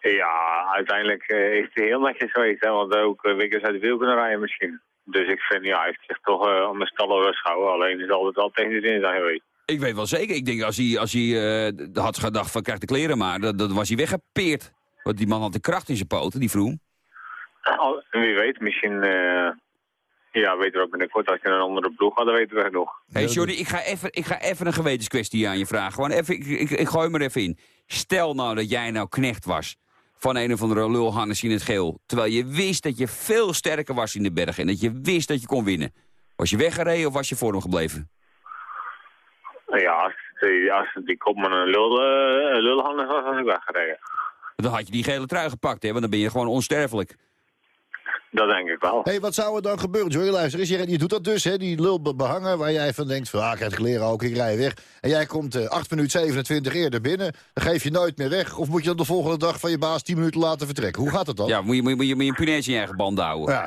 Ja, uiteindelijk eh, is hij heel netjes geweest, hè, want ook uh, uit de wiel kunnen rijden misschien. Dus ik vind, ja, hij heeft zich toch eh om de stallen geschouwen. Alleen is altijd wel technisch in zijn geweest. Ik weet wel zeker. Ik denk als hij, als hij eh, had gedacht van krijg de kleren maar, dan, dan was hij weggepeerd. Want die man had de kracht in zijn poten, die en wie weet, misschien, eh, ja, weten we ook binnenkort als je een andere ploeg had, dan weten we het nog. Hé hey, Jordi, ik ga, even, ik ga even een gewetenskwestie aan je vragen. Gewoon even, ik, ik, ik gooi hem er even in. Stel nou dat jij nou knecht was van een of andere lulhannes in het geel. Terwijl je wist dat je veel sterker was in de bergen. En dat je wist dat je kon winnen. Was je weggereden of was je voor hem gebleven? Ja, als, die, kop met een lul, uh, lulhandig was, was ik weggereden. Dan had je die gele trui gepakt, hè? Want dan ben je gewoon onsterfelijk. Dat denk ik wel. Hé, hey, wat zou er dan gebeuren? Joey, luister eens. Je, je doet dat dus, hè, die lul be- behangen... waar jij van denkt, van, ah, ik heb kleren ook, ik rij weg. En jij komt eh 8 minuten 27 eerder binnen. Dan geef je nooit meer weg. Of moet je dan de volgende dag van je baas 10 minuten laten vertrekken? Hoe gaat dat dan? Ja, moet je, moet je, moet je, moet je een punaise in je eigen band houden. Ja.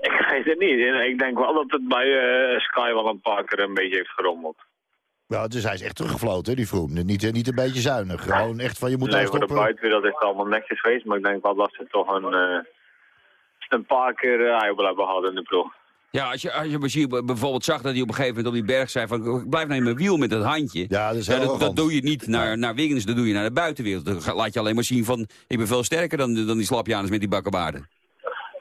Ik weet het niet. Ik denk wel dat het bij eh, Sky wel een paar keer een beetje heeft gerommeld. Ja, dus hij is echt teruggefloten, die Vroom. Niet, eh, niet een beetje zuinig. Gewoon echt van, je moet nee, nou voor de stoppen. buitenwereld is het allemaal netjes geweest. Maar ik denk wel dat ze toch een, eh, een paar keer uh, hebben gehad in de ploeg. Ja, als je, als je bijvoorbeeld zag dat hij op een gegeven moment op die berg zei van... "Ik blijf nou in mijn wiel met dat handje. Ja, dat is Ja, heel dat, doe je niet naar, naar Wiggins, dat doe je naar de buitenwereld. Dan laat je alleen maar zien van, ik ben veel sterker dan, dan die slapjaners met die bakkenbaarden.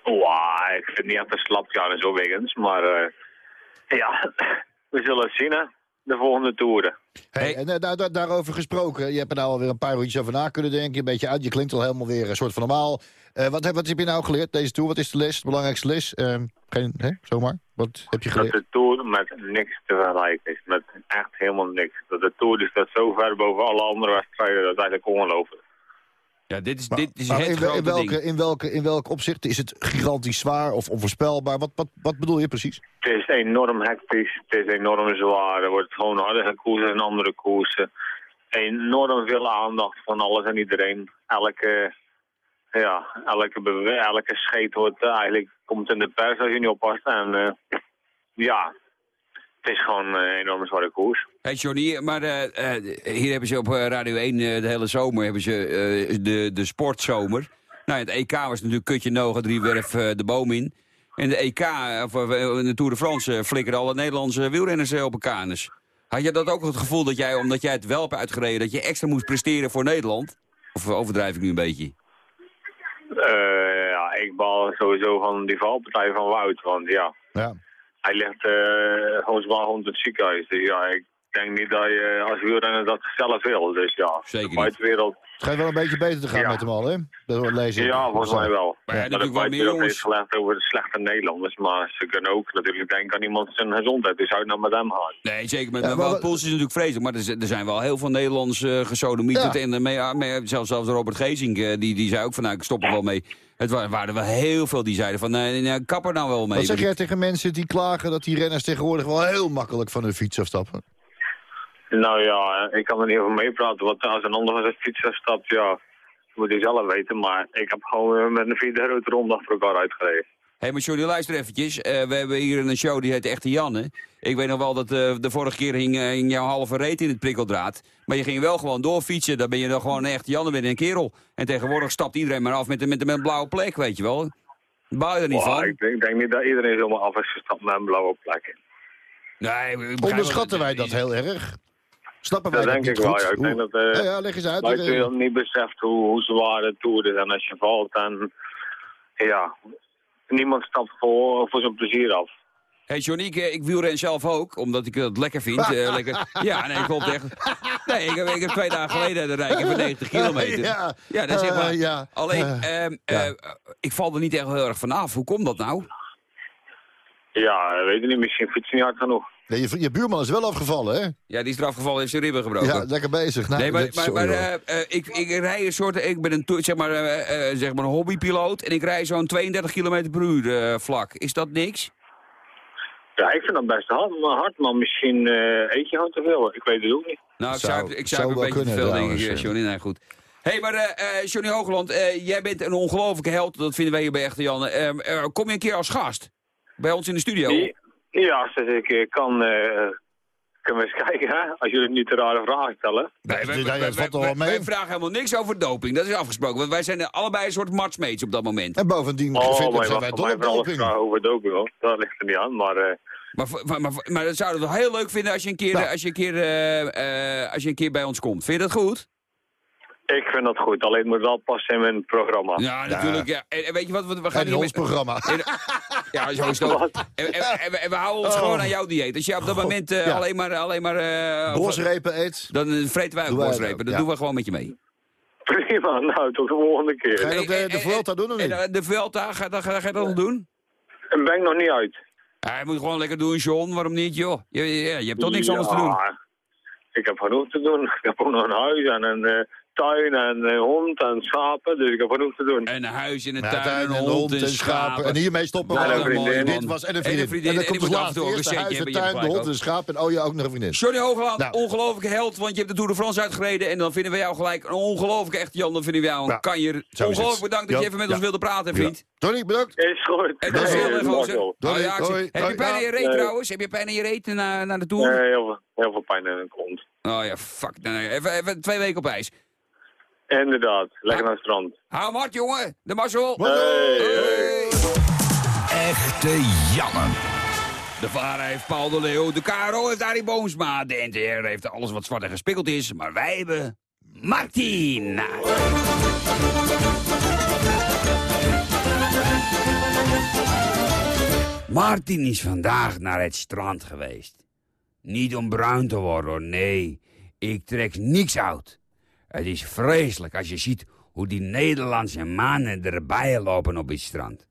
Wow, ik vind het niet echt een slapjaar en zo wegens. Maar eh, ja, we zullen het zien hè. De volgende toeren. Hey, Hey. En eh, daar, daar- daarover gesproken, je hebt er nou alweer een paar rondjes over na kunnen denken. Een beetje uit, je klinkt al helemaal weer een soort van normaal. Eh, wat, heb, wat heb je nou geleerd deze tour? Wat is de les, de belangrijkste les? Ehm, geen, hè, zomaar. Wat heb je Dat geleerd? de Tour met niks te vergelijken is. Met echt helemaal niks. Dat de Tour die staat zo ver boven alle andere wedstrijden. Dat is eigenlijk ongelooflijk. Ja, dit is, Maar- dit is het in, grote in, welke, ding. in, welke, in welk opzicht is het gigantisch zwaar of onvoorspelbaar? Wat, wat, wat bedoel je precies? Het is enorm hectisch. Het is enorm zwaar. Er wordt gewoon harder gekoersen dan andere koersen. Enorm veel aandacht van alles en iedereen. Elke, ja, elke, elke scheet wordt eh, eigenlijk komt in de pers als je niet oppast. En eh, ja, het is gewoon een enorm zware koers. Hey Johnny, maar eh, hier hebben ze op Radio 1 eh, de hele zomer hebben ze de, de sportzomer. Nou, het EK was natuurlijk kutje noga, drie werf de boom in. En de EK, of de Tour de France, flikkerden alle Nederlandse wielrenners op elkaar. Dus Had je dat ook het gevoel dat jij, omdat jij het wel hebt uitgereden... dat je extra moest presteren voor Nederland? Of overdrijf ik nu een beetje? Eh, ja, ik baal sowieso van die valpartij van Wout. Want ja, Ja. hij ligt eh gewoon zwaar rond het ziekenhuis. Dus ja, ik denk niet dat je als wielrenner dat zelf wil. Dus ja, Zeker de buitenwereld, Het schijnt wel een beetje beter te gaan Ja. met hem al, hè? Dat lees ik. ja, volgens mij wel. Maar ja, natuurlijk wel meer jongens. gelegd over de slechte Nederlanders. Maar ze kunnen ook natuurlijk denken aan iemand zijn gezondheid. Dus het nou met hem gaan. Nee, zeker. Met, Ja, maar Wout Poels is natuurlijk vreselijk. Maar er, er zijn wel heel veel Nederlands uh, gesodemieterd. Ja. En uh, mee, mee- zelfs, zelfs Robert Gezing, eh, die, die zei ook van... nou, ik stop er wel mee. Het wa- waren er wel heel veel die zeiden van... nee, nee, kap er nou wel mee. Wat zeg jij tegen mensen die klagen dat die renners tegenwoordig wel heel makkelijk van hun fiets afstappen? Nou ja, ik kan er niet over meepraten. Want als een ander van zijn fiets stapt, ja, moet hij zelf weten. Maar ik heb gewoon eh, met een vierde grote ronde achter elkaar uitgereden. Hé, maar Johnny, luister eventjes. Eh, we hebben hier een show die heet Echte Janne. Ik weet nog wel dat eh, de vorige keer hing, hing jouw halve reet in het prikkeldraad. Maar je ging wel gewoon doorfietsen. Dan ben je dan gewoon een echte Janne, ben je een kerel. En tegenwoordig stapt iedereen maar af met, de- met, de- met een blauwe plek, weet je wel. Baal je er niet Wow, van? ik, denk, niet dat iedereen zomaar af is gestapt met een blauwe plek. Nee, Onderschatten wij dat heel erg? Snappen wij Dat dat, denk niet ik wel, ja. Ik denk dat, eh, ja, ja, leg eens uit. buitenwereld niet beseft hoe, hoe zwaar de toer is. En als je valt, dan... Ja, niemand stapt voor, voor zijn plezier af. Hey Johnny, ik, eh, ik wielren zelf ook, omdat ik dat lekker vind. eh, lekker. Ja, nee, klopt echt. Nee, ik heb, ik heb twee dagen geleden de rijken van 90 kilometer. Ja, ja dat is zeg maar. eh, ja, Alleen, eh, ehm, eh, ik val er niet echt heel erg vanaf. Hoe komt dat nou? Ja, weet je niet, misschien fiets je niet hard genoeg. Nee, je, je buurman is wel afgevallen, hè? Ja, die is eraf gevallen, heeft zijn ribben gebroken. Ja, lekker bezig. Nou, nee, maar, maar, sorry, maar eh, eh, ik, ik rij een soort, ik ben een, zeg maar, eh, zeg maar een hobbypiloot en ik rij zo'n 32 km per uur eh, vlak. Is dat niks? Ja, ik vind dat best hard, maar, hard, maar misschien eh, eet je gewoon te veel. Ik weet het ook niet. Nou, ik Zou- zou, ik zou zou een beetje te veel, denk ik, trouwens, ja. Johnny. Nee, goed. hey, maar eh, eh, Johnny Hoogland, eh, jij bent een ongelofelijke held. Dat vinden wij hier bij Echte Jan. Ehm, eh, kom je een keer als gast? Bij ons in de studio? Ja, als ik eh, kan, eh, kunnen we eens kijken, hè? Als jullie niet te rare vragen stellen. Nee, wij, vragen helemaal niks over doping. Dat is afgesproken. Want wij zijn allebei een soort matchmates op dat moment. En bovendien Oh, vinden zijn wij dol op doping. vragen over doping, hoor. Dat ligt er niet aan, maar... eh, Maar, maar, maar, maar dat zouden we wel heel leuk vinden als je een keer, Nou. als je een keer, eh, eh, als je een keer bij ons komt. Vind je dat goed? Ik vind dat goed, alleen het moet wel passen in mijn programma. Ja, natuurlijk. Ja. En, en weet je wat, we, we gaan hier ons met- programma. En- Ja, zo is het ook. En, en- en- en we houden ons Oh. gewoon aan jouw dieet. Als jij op dat moment eh, ja. alleen maar... Alleen maar eh, Bosrepen eet. Dan eh, vreten wij ook bosrepen. Dat ja. doen we gewoon met je mee. Prima, nou, tot de volgende keer. Ga je dat de, de Vuelta doen of niet? de Vuelta, ga, ga, ga je dat nog doen? En ben ik nog niet uit. Ja, je moet gewoon lekker doen, John. Waarom niet, joh? Je, je, je hebt toch niks anders te doen? Ik heb genoeg te doen. Ik heb ook nog een huis en een eh, tuin en een hond en schapen, dus ik heb genoeg te doen. En een huis en een Ja, tuin, een hond en schapen. En hiermee stoppen we. Een vriendin. Dit was en een vriendin. En dan komt die dus en laatst eerst huis, tuin, de hond, de schaap en oh ja, ook nog een vriendin. Johnny Hoogland, Nou. ongelofelijke held, want je hebt de Tour de France uitgereden. En dan vinden we jou gelijk een ongelofelijke echte Jan. Dan vinden we jou een kanjer. Ongelooflijk bedankt dat je even met ja. ons wilde praten, Ja. vriend. Tony, bedankt. Is goed. En dat is heel erg gozer. Heb je pijn in je reet trouwens? Heb je pijn in je reet naar, naar de Tour? Nee, heel, veel- heel veel pijn in de kont. Oh ja, fuck. Nee, nee, Even, even twee weken op ijs. Inderdaad, lekker naar het strand. Hou hard, jongen. De mazzel. Hey, Hey. Echte Janne. De VARA heeft Paul de Leeuw, de KRO heeft Arie Boomsma, de NTR heeft alles wat zwart en gespikkeld is, maar wij hebben Martin. Martin is vandaag naar het strand geweest. Niet om bruin te worden, hoor, nee. Ik trek niks uit. Het is vreselijk als je ziet hoe die Nederlandse mannen erbij lopen op het strand.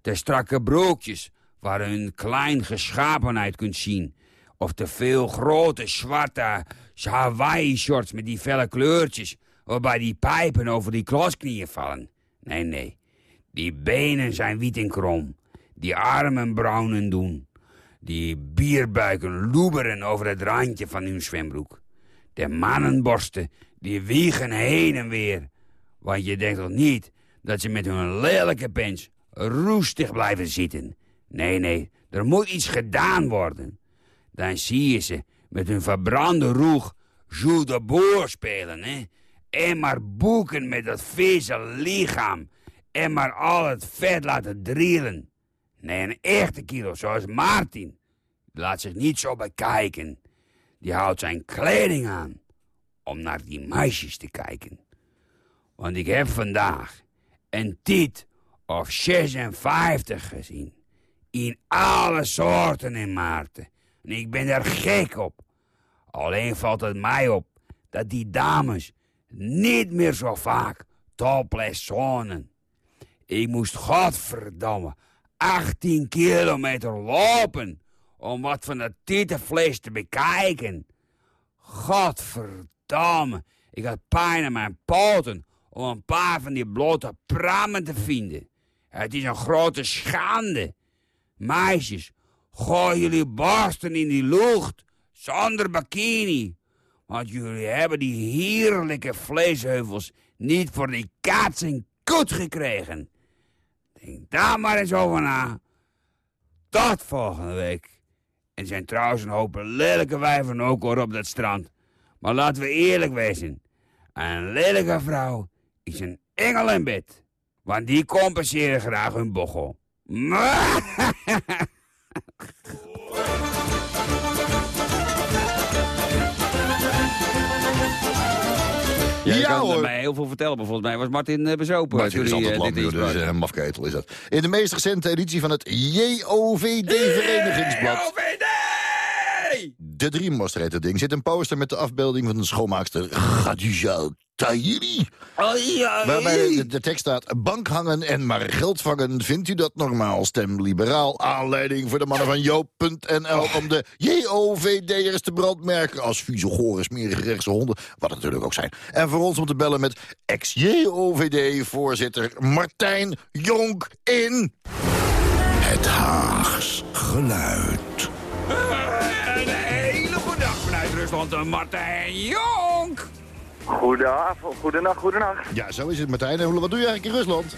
De strakke broekjes waar hun klein geschapenheid kunt zien. Of de veel grote zwarte Hawaii-shorts met die felle kleurtjes... waarbij die pijpen over die klosknieën vallen. Nee, nee. Die benen zijn wit en krom. Die armen bruin en doen. Die bierbuiken loeberen over het randje van hun zwembroek. De mannenborsten die wiegen heen en weer. Want je denkt toch niet dat ze met hun lelijke pens roestig blijven zitten. Nee, nee, er moet iets gedaan worden. Dan zie je ze met hun verbrande roeg Jules de Boer spelen, hè. En maar boeken met dat vieze lichaam. En maar al het vet laten drillen. Nee, een echte kilo zoals. Die laat zich niet zo bekijken. Die houdt zijn kleding aan om naar die meisjes te kijken. Want ik heb vandaag een tit of 56 gezien. In alle soorten en maarten. En ik ben er gek op. Alleen valt het mij op dat die dames niet meer zo vaak topless zonen. Ik moest godverdamme 18 kilometer lopen om wat van dat tittenvlees te bekijken. Godverdamme, ik had pijn aan mijn poten om een paar van die blote prammen te vinden. Het is een grote schande. Meisjes, gooi jullie borsten in die lucht, zonder bikini. Want jullie hebben die heerlijke vleesheuvels niet voor die kaats en gekregen. Denk daar maar eens over na. Tot volgende week. En zijn trouwens een hoop lelijke wijven ook hoor op dat strand. Maar laten we eerlijk wezen. Een lelijke vrouw is een engel in bed. Want die compenseren graag hun bochel. Ja, je Ja, kan hoor. mij heel veel vertellen, maar volgens mij was Martin uh, bezopen. Het is altijd lam, joh, dus een mafketel is dat. In de meest recente editie van het JOVD-verenigingsblad... OVD! De Dreammaster heet het ding. Zit een poster met de afbeelding van de schoonmaakster Khadija Tahiri. Waarbij de, de tekst staat... Bank hangen en maar geld vangen. Vindt u dat normaal? Stem liberaal. Aanleiding voor de mannen van Joop.nl... om de JOVD'ers te brandmerken als vieze, gore, smerige rechtse honden. Wat het natuurlijk ook zijn. En voor ons om te bellen met ex-JOVD-voorzitter Martijn Jonk in... Het Haags geluid. Eh, Martijn Jonk. Goedenavond, goedenacht, goedenacht. Ja, zo is het Martijn. En wat doe je eigenlijk in Rusland?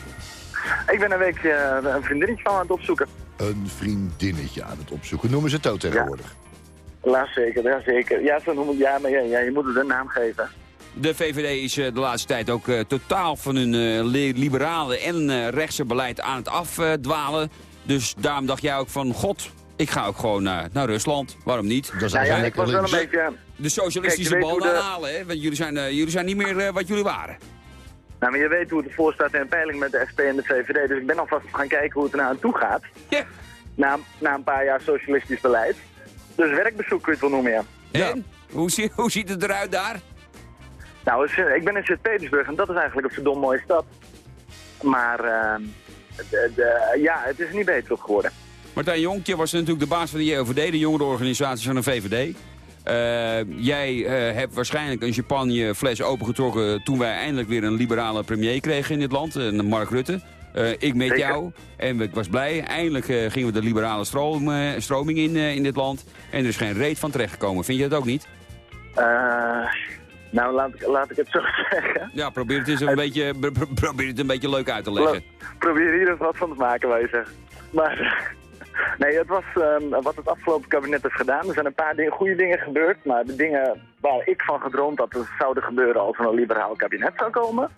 Ik ben een week eh, een vriendinnetje van aan het opzoeken. Een vriendinnetje aan het opzoeken. Noemen ze het tegenwoordig. Ja, zeker, ja, zeker. Ja, zo noem ik, ja, maar ja, ja, je moet het een naam geven. De VVD is eh, de laatste tijd ook eh, totaal van hun eh, li- liberale en eh, rechtse beleid aan het afdwalen. Dus daarom dacht jij ook van, god, ik ga ook gewoon naar, naar Rusland. Waarom niet? Dat is Nou ja, ik was wel een beetje... De socialistische bal de- halen, hè? Want jullie zijn, eh, jullie zijn niet meer eh, wat jullie waren. Nou, maar je weet hoe het ervoor staat in een peiling met de SP en de VVD. Dus ik ben alvast gaan kijken hoe het er nou aan toe gaat. Ja. Na, na een paar jaar socialistisch beleid. Dus werkbezoek kun je het wel noemen, ja. En? Hoe, zie- hoe ziet het eruit daar? Nou, eh, ik ben in Sint-Petersburg en dat is eigenlijk een verdomd mooie stad. Maar eh, de, de, ja, het is niet beter op geworden. Martijn Jonkje was natuurlijk de baas van de JOVD, de jongerenorganisatie van de VVD. Eh, jij eh, hebt waarschijnlijk een champagne fles opengetrokken toen wij eindelijk weer een liberale premier kregen in dit land, eh, Mark Rutte. Ik met Zeker. jou. En ik was blij. Eindelijk gingen we de liberale stroom, stroming in, in dit land. En er is geen reet van terechtgekomen. Vind je dat ook niet? Nou, laat ik, laat ik het zo zeggen. Ja, probeer het eens een, beetje, pro- pro- probeer het een beetje leuk uit te leggen. Probeer hier eens wat van te maken, je zeggen. Maar nee, het was ehm, wat het afgelopen kabinet heeft gedaan. Er zijn een paar dingen, goede dingen gebeurd, maar de dingen waar ik van gedroomd had dat zouden gebeuren als er een liberaal kabinet zou komen.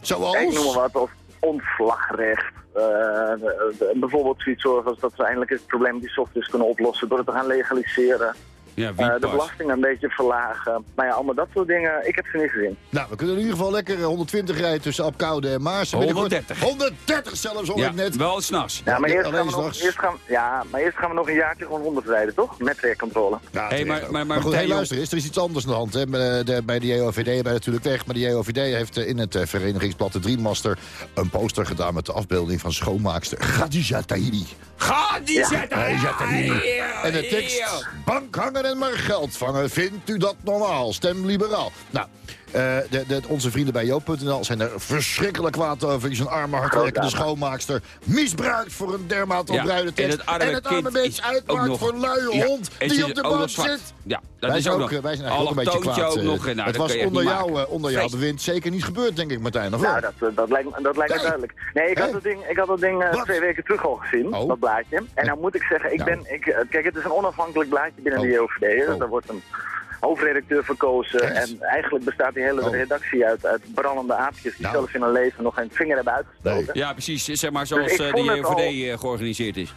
Zoals? Ik noem maar wat, als ontslagrecht. eh, de- bijvoorbeeld zoiets zorgen als dat we eindelijk het probleem die softwares kunnen oplossen door het te gaan legaliseren. Ja, Eh, de belasting een beetje verlagen. Nou ja, allemaal dat soort dingen. Ik heb ze niet gezien. Nou, we kunnen in ieder geval lekker eh, 120 rijden tussen Apkoude en Maarsen. Binnenkort 130. 130 zelfs, hoor Ja, ik net. wel s'nachts. Ja, maar Ja, eerst gaan, we nog, s'nachts. eerst, gaan, ja, maar eerst gaan we nog een jaartje gewoon 100 rijden, toch? Met werkcontrole. Ja, Hey, maar- maar- maar goed, hey, luister eens, er is iets anders aan de hand. Hè. Bij de, bij de JOVD ben je natuurlijk weg. Maar de JOVD heeft eh, in het eh, verenigingsblad De Dreammaster... een poster gedaan met de afbeelding van schoonmaakster Khadija Tahiri. Khadija Tahiri. Ja, En de tekst, bank en maar geld vangen. Vindt u dat normaal? Stem liberaal. Nou, de, de, onze vrienden bij Joop.nl zijn er verschrikkelijk kwaad over. Die Zo'n arme, hardwerkende schoonmaakster misbruikt voor een dermate Ja, opruide en het arme is ook uitmaakt nog- voor een luie Ja, hond en die op de bank zit. Ja, dat wij, is zijn ook ook, nog. eh, wij zijn eigenlijk ook een beetje kwaad. ook eh. nog. Nou, het dat was onder, jou, eh, onder jouw bewind zeker niet gebeurd, denk ik, Martijn. Of wel? Nou, dat, eh, dat lijkt, me- dat lijkt me duidelijk. Nee, ik had dat ding, ik had dat ding eh, twee weken terug al gezien, Oh. dat blaadje. En nou moet ik zeggen, ik ben, ik, eh, kijk, het is een onafhankelijk blaadje binnen Oh. de JOVD. Dus Oh. Daar wordt een hoofdredacteur verkozen. En eigenlijk bestaat die hele Oh. redactie uit, uit brandende aapjes die Nou. zelfs in hun leven nog geen vinger hebben uitgestoken. Nee. Ja, precies. Zeg maar zoals Dus eh, de vond het JOVD eh, georganiseerd is.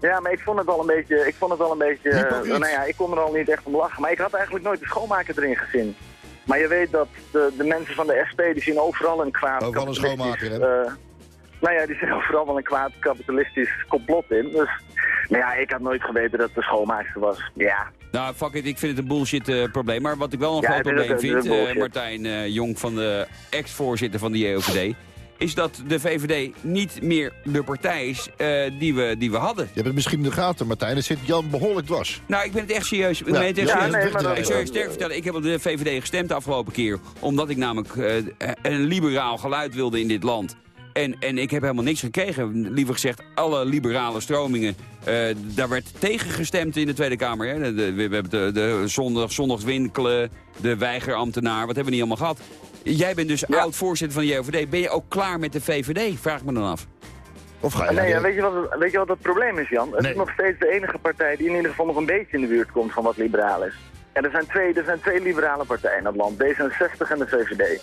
Ja, maar ik vond het wel een beetje, ik vond het wel een beetje, eh, nou ja, ik kon er al niet echt om lachen. Maar ik had eigenlijk nooit de schoonmaker erin gezien. Maar je weet dat de, de mensen van de SP, die zien overal een kwaad Overal een schoonmaker, hè? eh, nou ja, die zien overal wel een kwaad kapitalistisch complot in. Dus, maar ja, ik had nooit geweten dat het de schoonmaakster was. Ja, Nou, fuck it, ik vind het een bullshit eh, probleem. Maar wat ik wel een Ja, groot probleem vind, eh, Martijn eh, Jong van de ex-voorzitter van de JOVD... is dat de VVD niet meer de partij is eh, die, we, die we hadden. Je hebt het misschien in de gaten, Martijn. Het zit Jan behoorlijk dwars. Nou, ik ben het echt serieus. Ik Ja, het echt ja, serieus. nee, ik zou je sterk vertellen, ik heb op de VVD gestemd de afgelopen keer. Omdat ik namelijk eh, een liberaal geluid wilde in dit land. En, en ik heb helemaal niks gekregen. Liever gezegd, alle liberale stromingen. eh, daar werd tegen gestemd in de Tweede Kamer. Hè. De, de- we hebben de, de zondag, zondagswinkelen, de weigerambtenaar. Wat hebben we niet allemaal gehad? Jij bent dus Ja. oud-voorzitter van de JOVD. Ben je ook klaar met de VVD? Vraag ik me dan af. Of ga je nee, ja, weet, je wat, het- weet je wat het probleem is, Jan? Het Nee. is nog steeds de enige partij die in ieder geval nog een beetje in de buurt komt van wat liberaal is. En er zijn twee, er zijn twee liberale partijen in het land, D66 en de VVD.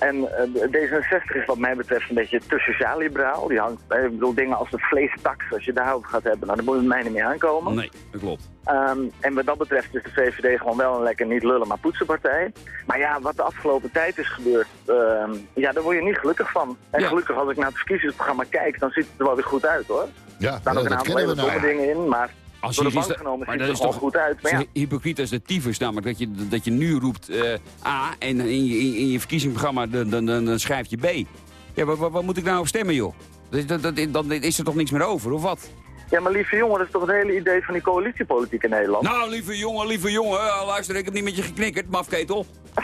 En eh, de- D66 is wat mij betreft een beetje te sociaal-liberaal. Die hangt, eh, ik bedoel, dingen als de vleestaks, als je daarover gaat hebben, nou, dan moet met mij niet meer aankomen. Nee, dat klopt. Ehm, en wat dat betreft is de VVD gewoon wel een lekker niet lullen, maar poetsenpartij. Maar ja, wat de afgelopen tijd is gebeurd, ehm, ja, daar word je niet gelukkig van. En Ja. gelukkig als ik naar het verkiezingsprogramma kijk, dan ziet het er wel weer goed uit hoor. Ja, Er staan ook een aantal hele we nou. domme dingen in, maar Als door de je bank is- genomen maar ziet er is gewoon toch goed uit. Maar ja, hypocriet als de tyfus, namelijk dat je, dat je nu roept eh, A en in je, in, in je verkiezingsprogramma dan, dan, dan, dan schrijf je B. Ja, wat, wat, moet ik nou op stemmen, joh? Dat, dat, dat, dan is er toch niks meer over, of wat? ja, maar lieve jongen, dat is toch het hele idee van die coalitiepolitiek in Nederland? Nou, lieve jongen, lieve jongen, eh, luister, ik heb niet met je geknikkerd, mafketel.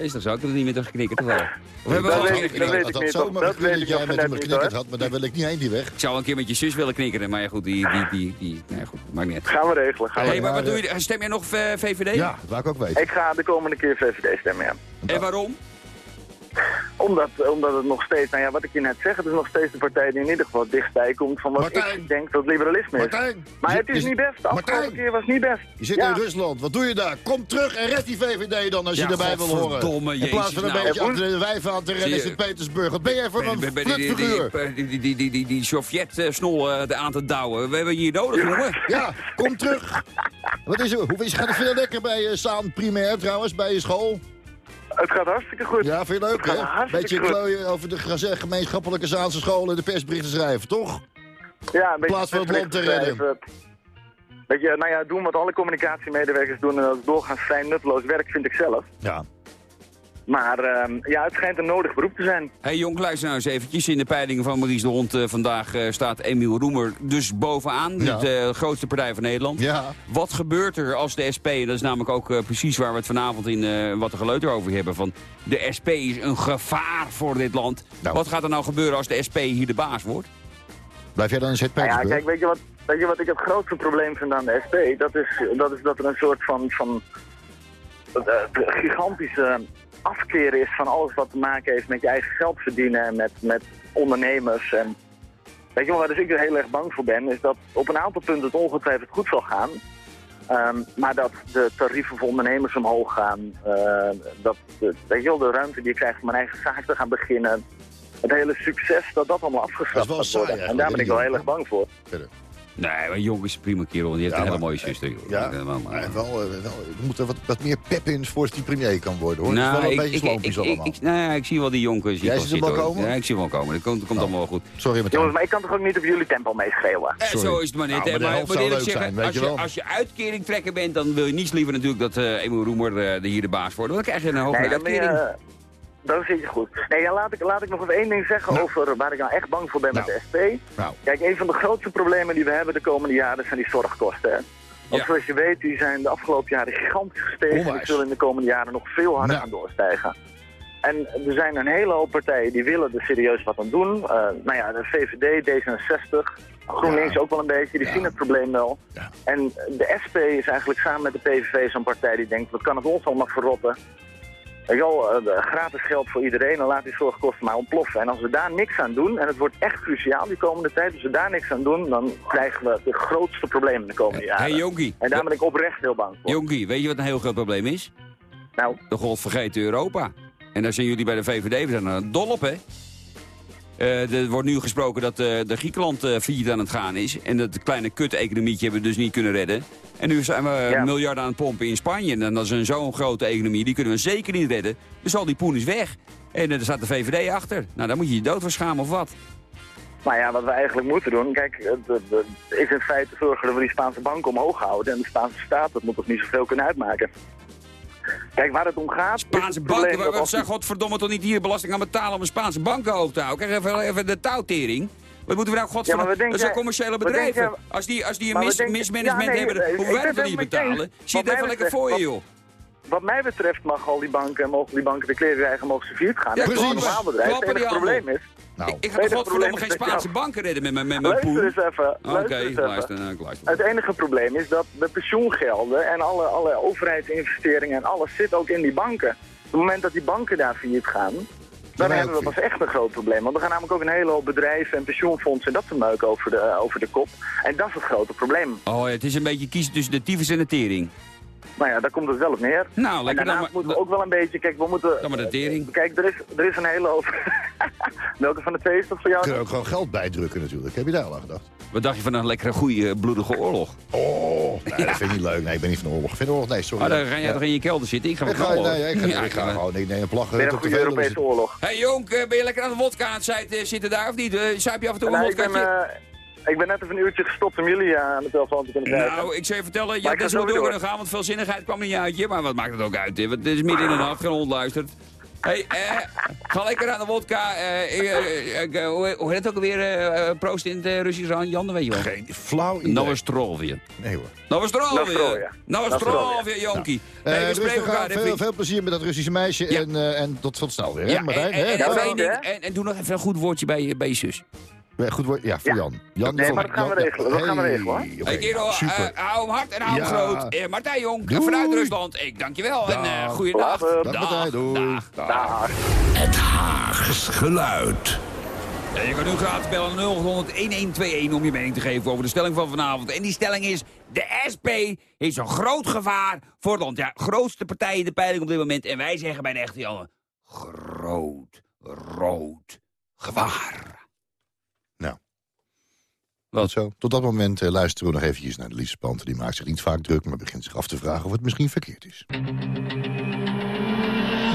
Is dat zo? Ik heb het niet meer teruggeknikkerd. Of wel? Of hebben we Dat gewoon weet ik- dat weet ik had niet, zomaar dat jij met hem geknikkerd had, maar daar wil ik niet heen die weg. Ik zou een keer met je zus willen knikkeren, maar ja, goed, die, die, die, die, nee, goed, maakt niet uit. Gaan we regelen. Gaan we Hey, maar wat doe je, stem jij nog eh, VVD? Ja, dat wou ik ook weten. Ik ga de komende keer VVD stemmen, ja. En waarom? Omdat, omdat het nog steeds, nou ja, wat ik je net zeg, het is nog steeds de partij die in ieder geval dichtbij komt van wat Martijn. ik denk dat liberalisme is. Martijn! Maar het is niet best. De afgelopen Martijn! keer was niet best. Je zit ja. in Rusland, wat doe je daar? Kom terug en red die VVD dan als je erbij wil horen. godverdomme, In plaats van een beetje nou. achter de wijven aan te rennen in Zie je- Sint-Petersburg. Wat ben jij voor een flutfiguur? Die, die, die, die, die, die Sovjet-snol eh, aan te douwen. We hebben je hier nodig, jongen. Ja, kom terug. Wat is er? Hoe is, gaat het veel lekker bij je Saan primair trouwens, bij je school? Het gaat hartstikke goed. Ja, vind je leuk hè? Beetje klooien over de geze- gemeenschappelijke Zaanse scholen en de persberichten schrijven, toch? Ja, een beetje plaats van het land te redden. Weet je, nou ja, doen wat alle communicatiemedewerkers doen en dat doorgaans vrij nutteloos werk, vind ik zelf. Ja. Maar ehm, ja, het schijnt een nodig beroep te zijn. Hey Jonk, luister nou eens eventjes. In de peilingen van Maurice de Hond eh, vandaag eh, staat Emiel Roemer dus bovenaan. Ja. De eh, grootste partij van Nederland. Ja. Wat gebeurt er als de SP, en dat is namelijk ook eh, precies waar we het vanavond in eh, Wat de Geleuter over hebben, van de SP is een gevaar voor dit land. Nou. Wat gaat er nou gebeuren als de SP hier de baas wordt? Blijf jij dan in Nou ja, Sint-Petersburg? kijk, weet je, wat, weet je wat ik het grootste probleem vind aan de SP? Dat is dat, is dat er een soort van, van eh, gigantische afkeer is van alles wat te maken heeft met je eigen geld verdienen en met, met ondernemers. En, weet je wel, waar dus ik er heel erg bang voor ben, is dat op een aantal punten het ongetwijfeld goed zal gaan. Ehm, maar dat de tarieven voor ondernemers omhoog gaan. eh, dat de, weet je wel, de ruimte die ik krijg om mijn eigen zaak te gaan beginnen. Het hele succes, dat dat allemaal Dat afgeschaft is wel gaat worden. En daar ben ik wel heel erg bang voor. Nee, maar Jonk is een prima kerel. Die heeft Ja, een hele maar- mooie zuster. joh. Ja, maar- maar wel, eh, wel, er moet er wat, wat meer pep in voordat hij premier kan worden, hoor. het is Nou, wel een ik, beetje ik, sloompjes ik, ik, allemaal. ik- nou ja, ik zie wel die jonken. zie Jij ik ziet hem wel komen? Ja, ik zie hem wel komen. Dat komt, dat komt Oh. allemaal wel goed. Sorry, Martijn. Jongens, maar ik kan toch ook niet op jullie tempo meeschreeuwen? Eh, Sorry. zo is het maar net. Nou, hè. maar maar eerlijk leuk zeggen, zijn, weet als, je wel. als je uitkering trekken bent, dan wil je niets liever natuurlijk dat eh Emo Roemer eh, hier de baas wordt. Want dan krijg je een hogere Nee, dan ben je... uitkering. Dan zit je goed. Nee, ja, laat, ik, laat ik nog even één ding zeggen Nou. over waar ik nou echt bang voor ben Nou. met de SP. Nou. Kijk, een van de grootste problemen die we hebben de komende jaren zijn die zorgkosten. Hè? Want Ja. zoals je weet, die zijn de afgelopen jaren gigantisch gestegen. En die zullen in de komende jaren nog veel harder gaan doorstijgen. En er zijn een hele hoop partijen die willen er serieus wat aan doen. Eh, nou ja, de VVD, D66, GroenLinks Ja. ook wel een beetje, die Ja. zien het probleem wel. Ja. En de SP is eigenlijk samen met de PVV zo'n partij die denkt, wat kan het ons allemaal verrotten? Weet je wel, eh, gratis geld voor iedereen, dan laat die zorgkosten maar ontploffen. En als we daar niks aan doen, en het wordt echt cruciaal die komende tijd, als we daar niks aan doen, dan krijgen we de grootste problemen de komende jaren. Hey Jonkie, en daar ben ik oprecht heel bang voor. Jonkie, weet je wat een heel groot probleem is? Nou, De godvergeten Europa. En daar zijn jullie bij de VVD, we zijn er dol op, hè? Eh, er wordt nu gesproken dat eh, de Griekenland eh failliet aan het gaan is. En dat kleine kut-economietje hebben we dus niet kunnen redden. En nu zijn we Ja. miljarden aan het pompen in Spanje. En dat is een zo'n grote economie, die kunnen we zeker niet redden. Dus al die poen is weg. En er staat de VVD achter. Nou, dan moet je je dood voor schamen of wat? nou ja, wat we eigenlijk moeten doen, kijk, het, het- het is in feite zorgen dat we die Spaanse bank omhoog houden. En de Spaanse staat, dat moet toch niet zoveel kunnen uitmaken. Kijk, waar het om gaat... Spaanse banken, we, we zijn godverdomme toch niet hier belasting aan betalen om een Spaanse banken hoog te houden. Krijg even, even de touwtering. Wat moeten we nou Ja, godverdomme... denk dat zijn commerciële bedrijven. als, die, als die een mis, mismanagement ja, nee, hebben, eh, hoeven ik wij dat het niet betalen. Zie het even lekker voor je, joh. Wat mij betreft mag al die banken, mogen die banken de kleren krijgen, mogen ze failliet gaan. Ja, dat is een normaal bedrijf. Het enige probleem is... Nou, Ik, ik ga toch godverdomme probleem geen Spaanse banken redden met mijn met mijn Luister poen. eens even. Oké, luister eens even. luister, nou, luister. Het enige probleem is dat de pensioengelden en alle, alle overheidsinvesteringen en alles zit ook in die banken. Op het moment dat die banken daar failliet gaan, dan hebben we pas echt een groot probleem. Want er gaan namelijk ook een hele hoop bedrijven en pensioenfondsen en dat te meuk over de, over de kop. En dat is het grote probleem. Oh, ja, het is een beetje kiezen tussen de tyfus en de tering. Nou ja, daar komt het wel op neer. Nou, en lekker dan daarnaast maar, moeten we ook wel een beetje, kijk, we moeten... dan maar de tering. Kijk, er is, er is een hele hoop... Welke van de twee is dat voor jou? Je kunt er ook gewoon geld bijdrukken natuurlijk. Heb je daar al aan gedacht? Wat dacht je van een lekkere, goede, bloedige oorlog? Oh, nee, dat vind ik niet leuk. Nee, ik ben niet van de oorlog. Ik vind de oorlog, nee, sorry. Maar dan ga jij Ja. toch in je kelder zitten? Ik ga Ik wel ga, nee, ik ga, Ja, ik ga gewoon nee, nee, een plaggen Weer een goede Europese oorlog. Hey Jonk, eh, ben je lekker aan de wodka aan het zitten- zitten daar of niet? Eh, Zuip je af en toe een Nee, ik, ben, wodkaatje? Ik ben net even een uurtje gestopt om jullie eh, aan de telefoon te kunnen krijgen. Nou, ik zou je vertellen, ja, kunnen gaan, want veelzinnigheid kwam niet uit je. Maar wat maakt het ook uit? hè? Want Het is midden in de nacht, geen hond luistert. Hey, eh, ga lekker aan de wodka. eh, eh, eh, eh, hoe, hoe heet het ook alweer? proost in het Russisch aan Jan, dat weet je wel. Geen flauw idee. Novostrovje. Nee hoor. Novostrovje. Novostrovje, jonkie. Eh, Hey, we aan. elkaar. veel, veel plezier met dat Russische meisje. Ja. En, eh, en tot, tot snel weer, hè Ja, Martijn? en, en doe nog even een goed woordje bij, bij je zus. Ja, Goed woord. Ja, voor Ja. Jan. Jan Nee, maar dat gaan we Jan- regelen. Dat gaan we regelen, hoor. Hey kerel, super. eh, hou hem hard en hou hem Ja. groot. Eh, Martijn Jong, Doei. vanuit Rusland. Ik dank je wel en eh Dag. goeiedag. Dag, dag. Dag. Het Haags geluid. Ja, je kan nu gratis bellen 0800 1121 om je mening te geven over de stelling van vanavond. En die stelling is, de SP is een groot gevaar voor het land. Ja, grootste partij in de peiling op dit moment. En wij zeggen bij de echte Janne, groot, rood gevaar. Wat zo. Tot dat moment eh, luisteren we nog eventjes naar de liefdespanter. Die maakt zich niet vaak druk, maar begint zich af te vragen of het misschien verkeerd is.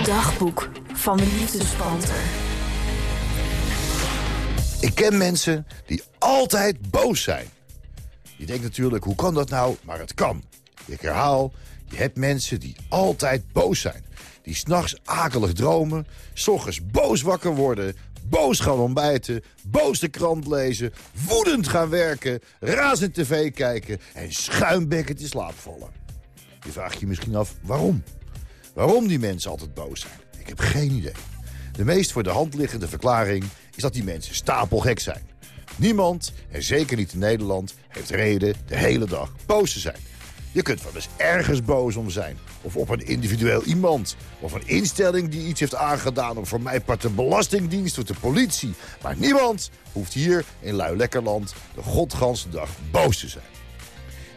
Dagboek van de liefdespanter. Ik ken mensen die altijd boos zijn. Je denkt natuurlijk, hoe kan dat nou? Maar het kan. Ik herhaal, je hebt mensen die altijd boos zijn. Die s'nachts akelig dromen, s ochtends boos wakker worden... boos gaan ontbijten, boos de krant lezen... woedend gaan werken, razend tv kijken... en schuimbekkend in slaap vallen. Je vraagt je misschien af waarom. Waarom die mensen altijd boos zijn? Ik heb geen idee. De meest voor de hand liggende verklaring is dat die mensen stapelgek zijn. Niemand, en zeker niet in Nederland, heeft reden de hele dag boos te zijn. Je kunt wel eens ergens boos om zijn. Of op een individueel iemand. Of een instelling die iets heeft aangedaan. Of voor mij part de Belastingdienst of de politie. Maar niemand hoeft hier in Lui-Lekkerland de godganse dag boos te zijn.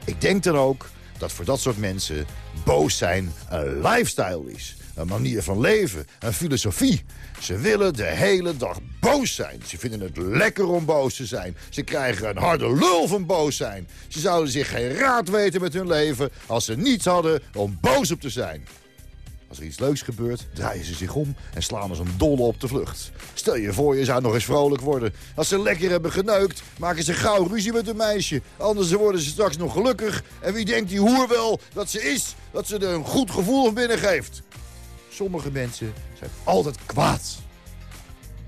Ik denk dan ook dat voor dat soort mensen boos zijn een lifestyle is. Een manier van leven, een filosofie. Ze willen de hele dag boos zijn. Ze vinden het lekker om boos te zijn. Ze krijgen een harde lul van boos zijn. Ze zouden zich geen raad weten met hun leven... als ze niets hadden om boos op te zijn. Als er iets leuks gebeurt, draaien ze zich om en slaan als een dolle op de vlucht. Stel je voor, je zou nog eens vrolijk worden. Als ze lekker hebben geneukt, maken ze gauw ruzie met een meisje. Anders worden ze straks nog gelukkig. En wie denkt die hoer wel dat ze is, dat ze er een goed gevoel van binnen geeft? Sommige mensen zijn altijd kwaad.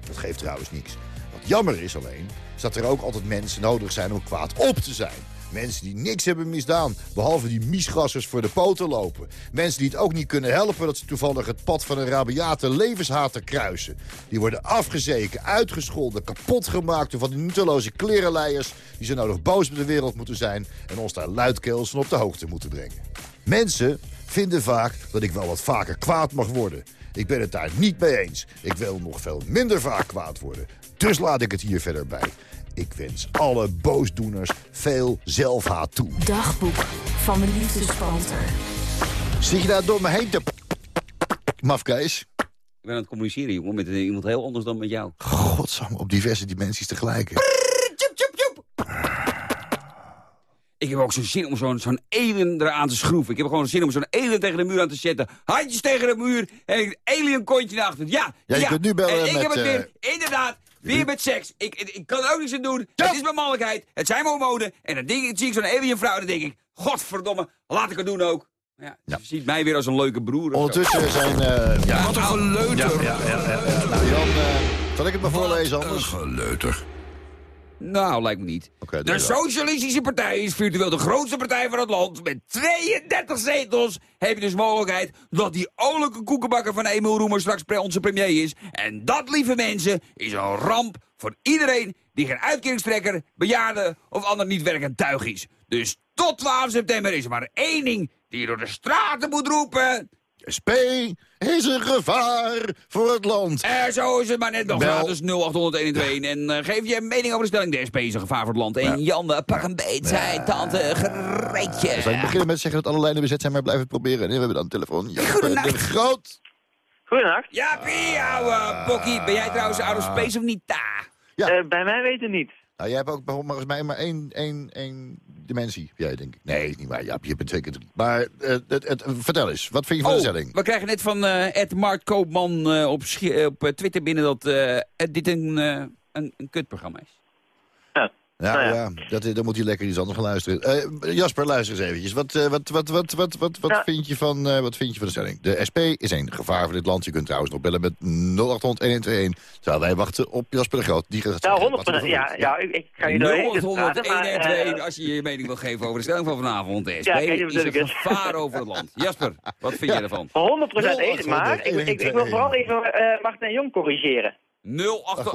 Dat geeft trouwens niks. Wat jammer is alleen, is dat er ook altijd mensen nodig zijn om kwaad op te zijn. Mensen die niks hebben misdaan, behalve die miesgassers voor de poten lopen. Mensen die het ook niet kunnen helpen dat ze toevallig het pad van een rabiate levenshater kruisen. Die worden afgezeken, uitgescholden, kapot gemaakt door van die nutteloze klerenleiers... die zo nodig boos op de wereld moeten zijn en ons daar luidkeels op de hoogte moeten brengen. Mensen vinden vaak dat ik wel wat vaker kwaad mag worden. Ik ben het daar niet mee eens. Ik wil nog veel minder vaak kwaad worden. Dus laat ik het hier verder bij. Ik wens alle boosdoeners veel zelfhaat toe. Dagboek van de liefdespanter. Zit je daar door me heen te... Mafkees? Ik ben aan het communiceren, jongen, met eh, iemand heel anders dan met jou. Godsam, op diverse dimensies tegelijk. Ik heb ook zo'n zin om zo'n zo'n alien eraan te schroeven. Ik heb gewoon zin om zo'n alien tegen de muur aan te zetten. Handjes tegen de muur en een alien kontje naar achter. Ja, Ja, je kunt nu bellen en ik met, heb het eh, weer, inderdaad, weer met seks. Ik, ik, ik kan er ook niks aan doen. Het is mijn mannelijkheid. Het zijn mijn hormonen. En dan denk ik, zie ik zo'n alien vrouw en dan denk ik... Godverdomme, laat ik het doen ook. Ja, Ze ziet mij weer als een leuke broer. zo. Ondertussen zijn... eh ja, Wat een geleuter. ja, ja, ja, ja. Nou, Jan, eh, zal ik het maar voorlezen Een anders? geleuter. Nou, lijkt me niet. Oké, de. Socialistische Partij is virtueel de grootste partij van het land. Met 32 zetels heb je dus mogelijkheid dat die olijke koekenbakker van Emil Roemer straks onze premier is. En dat, lieve mensen, is een ramp voor iedereen die geen uitkeringstrekker, bejaarde of ander niet werkend tuig is. Dus tot 12 september is er maar één ding die je door de straten moet roepen. SP is een gevaar voor het land. En zo is het maar net nog Bel. gratis 0801 En eh, geef je een mening over de stelling. De SP is een gevaar voor het land. En Jan, eh, pak een beet, zei tante Greetje. Zal ik beginnen met zeggen dat alle lijnen bezet zijn, maar blijven het proberen. Nee, we hebben dan een telefoon. Goedenacht. de Groot. Goedenacht. Ja, Pie, ouwe pokkie. Ben jij trouwens out of space of niet? Ta. Ja. Eh, bij mij weten niet. Nou, jij hebt ook volgens mij maar één, één, één dimensie. Jij, denk ik. Nee, is niet waar. Ja, je bent twee keer drie. Maar eh, het, het, vertel eens, wat vind je van de Oh, stelling? we krijgen net van eh Ed Mark Koopman eh, op, op Twitter binnen dat dit een, een, een kutprogramma is. Ja. Nou, ja, ja. dat, dan moet hij lekker iets anders gaan luisteren. Eh, Jasper, luister eens eventjes. Wat, eh, wat, wat, wat, wat, wat, wat, Ja. vind je van, eh, wat vind je van de stelling? De SP is een gevaar voor dit land. Je kunt trouwens nog bellen met 0800-1121. Terwijl wij wachten op Jasper de Groot. Die gaat Nou, zeggen 100 wat hij ervan ja, vindt. ja, ik, ik ga je doorheen 0 praten, maar, 101 en eh, 2 als je je mening wil geven over de stelling van vanavond. De SP Ja, is een gevaar over het land. Jasper, wat vind je ervan? 100% eens, maar ik, ik, ik wil vooral even eh Martin Jong corrigeren. 08... Oh, wacht,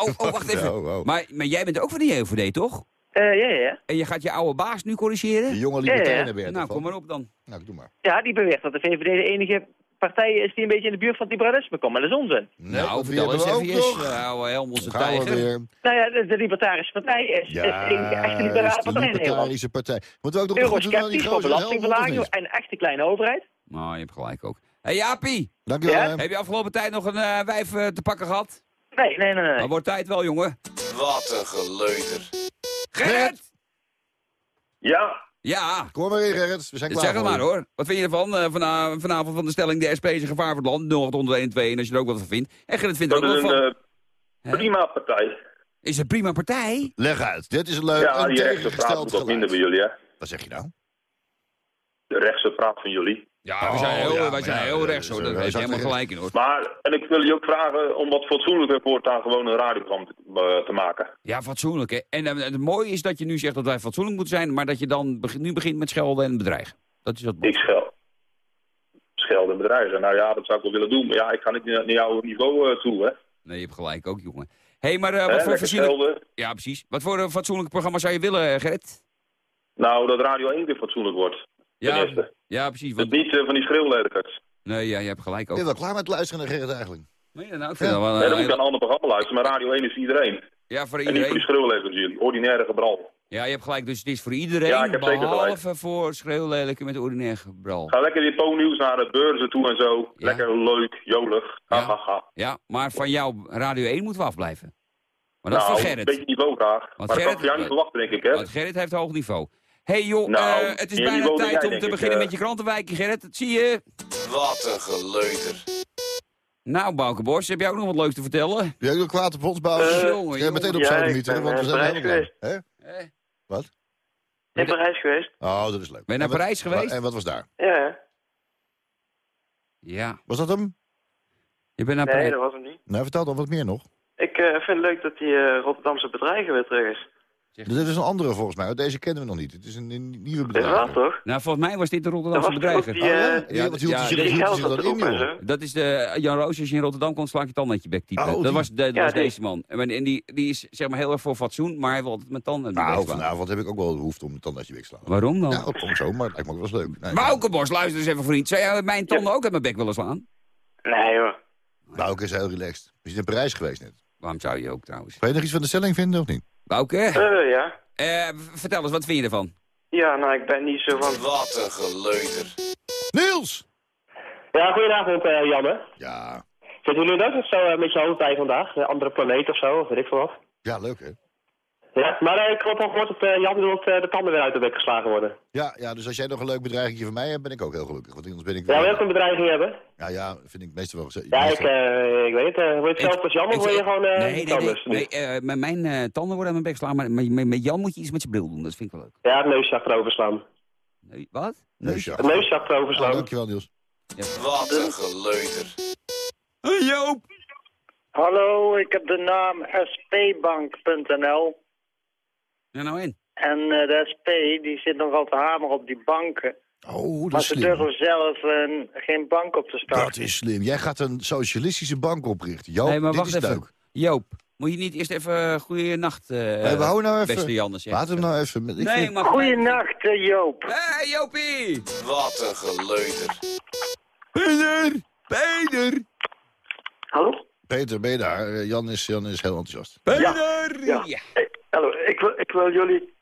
oh, oh, wacht even. Oh, oh. Maar, maar jij bent ook van de JOVD, toch? Eh, ja, ja, ja. En je gaat je oude baas nu corrigeren? De jonge Ja, ja. Nou, ervan. kom maar op dan. Nou, doe maar. Ja, die beweert dat de VVD de enige partij is die een beetje in de buurt van het liberalisme komt. Maar dat is onzin. Nee, nou, vertel eens even, uh, oude Dan gaan we tijger. weer. Nou ja, de, de Libertarische Partij is, Ja, is een echte is liberale de partij in Nederland. libertarische partij. Moeten we ook nog goed doen aan die Eurosceptisch voor gozer belastingverlaging Helmond, of niet? en echte kleine overheid. Nou, je hebt gelijk ook. Hé hey, Jaapie, Dank je wel. Ja? hè. heb je afgelopen tijd nog een eh, wijf eh, te pakken gehad? Nee, nee, nee, nee. Dat wordt tijd wel, jongen. Wat een geleuter. Gerrit! Ja, Ja, Kom maar in, Gerrit. We zijn klaar zeg het maar hoor. Wat vind je ervan eh, vana- vanavond van de stelling de SP is een gevaar voor het land? 0812 en als je er ook wat van vindt. En Gerrit vindt er ook wat een van. eh, prima partij. Is een prima partij? Leg uit. Dit is een leuk Ja, een die rechtse praat moet wat minder bij jullie, hè. Wat zeg je nou? De rechtse praat van jullie. Ja, we zijn Oh, heel, ja, wij zijn ja, heel dat rechts is, hoor. Daar heeft zijn helemaal gelijk in hoor. Maar, en ik wil je ook vragen om wat fatsoenlijker voortaan gewoon een radioprogramma te, eh, te maken. Ja, fatsoenlijk hè. En eh, het mooie is dat je nu zegt dat wij fatsoenlijk moeten zijn, maar dat je dan beg- nu begint met schelden en bedreigen. Dat is wat Ik schel. Schelden en bedreigen. Nou ja, dat zou ik wel willen doen. Maar ja, ik ga niet naar jouw niveau eh, toe, hè. Nee, je hebt gelijk ook, jongen. Hé, hey, maar wat voor fatsoenlijk... schelden. Ja, precies. Wat voor een fatsoenlijk programma zou je willen, Gerrit? Nou, dat Radio 1 weer fatsoenlijk wordt. Ja, ja precies. Want... niet eh, van die schreeuwlelijkers. Nee, ja, je hebt gelijk Ben je ook. wel klaar met luisteren naar Gerrit eigenlijk? Nee, nou, ik vind Ja. dat wel... Nee, eh, dan moet je aan een ander programma luisteren. Maar Radio 1 is voor iedereen. ja, voor En niet voor die iedereen. Ordinaire gebral. Ja, je hebt gelijk. Dus het is voor iedereen, Ja, ik heb zeker gelijk. behalve voor schreeuwlelijken met ordinair gebral. Ga lekker weer Po-nieuws naar de beurzen toe en zo. Ja. Lekker leuk, jolig. Ha, Ja. ha, ha. Ja, maar van jou Radio 1 moeten we afblijven. Maar dat nou, is voor een Gerrit. beetje niveau graag. maar dat kan Gerrit- ik voor jou niet verwachten, denk ik, hè. Want Gerrit heeft hoog niveau. Hey joh, Nou, eh, het is bijna tijd jij, om te ik, beginnen eh. met je krantenwijkje, Gerrit. Dat zie je. Wat een geleuter. Nou, Bouke Bos, heb jij ook nog wat leuks te vertellen? Heb je ook nog kwaad op ons? Eh, ja, jongen, jongen. meteen op Ja, ben, want we zijn Parijs helemaal. Hè? Eh, Wat? In Parijs geweest? Oh, dat is leuk. Ben je naar En wat- Parijs geweest? En wat was daar? Ja. Ja, Was dat hem? je bent naar Nee, Parijs. dat was hem niet. Nou, vertel dan wat meer nog. Ik eh, vind het leuk dat die Rotterdamse bedreiger weer terug is. Dit is een andere volgens mij. want Deze kennen we nog niet. Het is een, een nieuwe Is bedrijf. waar toch? Nou, volgens mij was dit de Dat Rotterdamse die, Oh, ja? eh, Ja, wat hield ja, zich- die hield hij geld zich op dat in, joh? Dat is de Jan Roos, als je in Rotterdam komt, slaak je tanden uit je bek typen. Oh, dat die. was, de, dat Ja, was die. deze man. En, en die, die is zeg maar heel erg voor fatsoen, maar hij wil altijd met tanden Nou, vanavond heb ik ook wel de behoefte om mijn tanden uit je bek te slaan. Waarom dan? Ja, gewoon zo, maar het lijkt me ook wel eens leuk. Nee, Bouke Bos, luister eens even vriend. Zou jij mijn tanden ook uit mijn bek willen slaan? Nee hoor. Bouke is heel relaxed. We zijn in Parijs geweest net. Waarom zou je ook trouwens? Wil je nog iets van de stelling vinden of niet? Bouke, Eh, ja. eh, vertel eens, wat vind je ervan? Ja, nou, ik ben niet zo van... Wat een geleuter. Niels! Ja, goedenavond uh, Janne. Ja, Zitten jullie ook nog zo eh, met je hoofd bij vandaag? Een andere planeet of zo, of weet ik veel wat? ja leuk hè? Ja, maar eh, ik had al gehoord dat eh, Jan wil dat eh, de tanden weer uit de bek geslagen worden. Ja, ja, dus als jij nog een leuk bedreiging van mij hebt, ben ik ook heel gelukkig. Want anders ben ik Ja, wil je ook een bedreiging hebben? Ja, ja, vind ik meestal wel... Ja, ik, meestal- ik weet het. wil je het zelf als Jan of wil je gewoon eh nee, nee, nee, met mijn eh, tanden worden aan mijn bek slaan, maar met, met, met Jan moet je iets met je bril doen. Dat vind ik wel leuk. Ja, het neusje achterover slaan. Nee, wat? Neusje Het neusje achterover Oh, dankjewel Niels. Wat een geleuter. Hey, Joop! Hallo, ik heb de naam spbank.nl. Ja, nou in. En eh, de SP die zit nogal te hameren op die banken. Oh, dat Maar is ze slim. durven zelf een, geen bank op te starten. Dat is slim. Jij gaat een socialistische bank oprichten. Joop, nee, maar dit wacht is even. leuk. Joop, moet je niet eerst even goeie nacht, eh Nee, we houden nou even... beste Janne zeggen? Laat hem nou even... Ik Nee, vind- maar... Goeienacht, eh, Joop. Hey, Jopie! Wat een geleuter. Peter! Peter! Hallo? Peter, ben je daar? Eh, Jan is, Jan is heel enthousiast. Peter! Ja. Eh, hallo, ik wil, ik, wil jullie,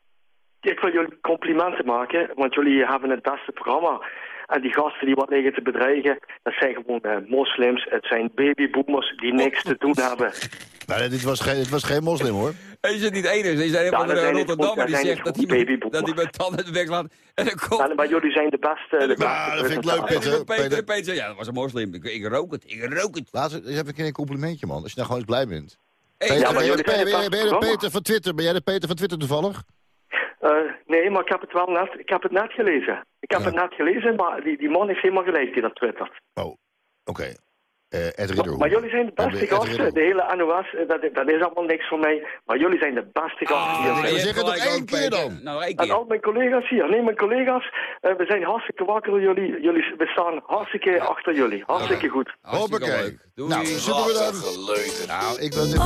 ik wil jullie complimenten maken, want jullie hebben het beste programma. En die gasten die wat liggen te bedreigen, dat zijn gewoon eh, moslims. Het zijn babyboomers die niks te doen hebben. Nou, dit was geen, dit was geen moslim, hoor. Hij is het niet zijn een van de dat zijn niet Rotterdammer goed, die zegt dat hij, dat hij met tanden in de weg slaat. En dan komt... Maar, maar jullie zijn de beste. De beste Ja, dat vind ik leuk, Peter. dan Peter, Peter. Peter, ja, dat was een moslim. Ik, ik rook het, ik rook het. Laat, ik heb een keer een complimentje, man. Als je nou gewoon eens blij bent. Peter, Ja, maar de programma. Peter van Twitter? Ben jij de Peter van Twitter toevallig? Eh, nee, maar ik heb het wel net, ik heb het net gelezen. Ik heb Ja. het net gelezen, maar die, die man is helemaal gelijk die dat twittert. Oh, oké. Eh Ed Maar, Ridderhoek. maar jullie zijn de beste gasten. De hele NOS, eh, dat, dat is allemaal niks voor mij. Maar jullie zijn de beste gasten die er Ah, je zeg het nog één keer dan. Nou, één En keer. al mijn collega's hier, nee, mijn collega's, eh, we zijn hartstikke wakker. Jullie, jullie, we staan hartstikke achter jullie. Hartstikke goed. Hartstikke Hoppakee. leuk. Doei. Nou, super Wat een bedankt. geleuter. Nou, Ik ben dit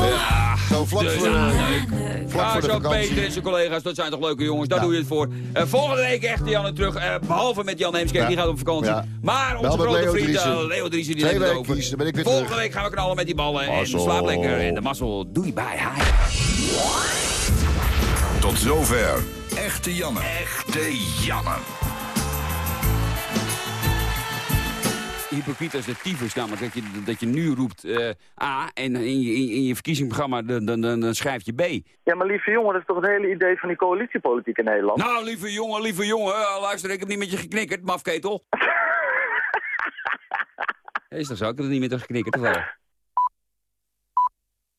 zo vlak dus, voor, eh, leuk. vlak Ja, voor de zo vakantie. Peter en zijn collega's, dat zijn toch leuke jongens, daar Ja. doe je het voor. Eh, volgende week echt Janne terug, eh, behalve met Jan Heemskerk, Ja. die gaat op vakantie. Ja. Maar onze grote Leo vriend. Leo Driessen, die neemt het over. Kiezen, dan ben ik weer Volgende terug. week gaan we knallen met die ballen en slaap lekker. En de mazzel, doei, bye, hi. Tot zover. Echte Janne. Echte Janne. Hypocriet als de tyfus, namelijk dat je, dat je nu roept eh, A en in je, in, je verkiezingsprogramma dan, dan, dan, dan schrijf je B. Ja, maar lieve jongen, dat is toch het hele idee van die coalitiepolitiek in Nederland? Nou, lieve jongen, lieve jongen, eh, luister, ik heb niet met je geknikkerd, mafketel. Is dat zo? Ik er niet je geknikkerd, of wel?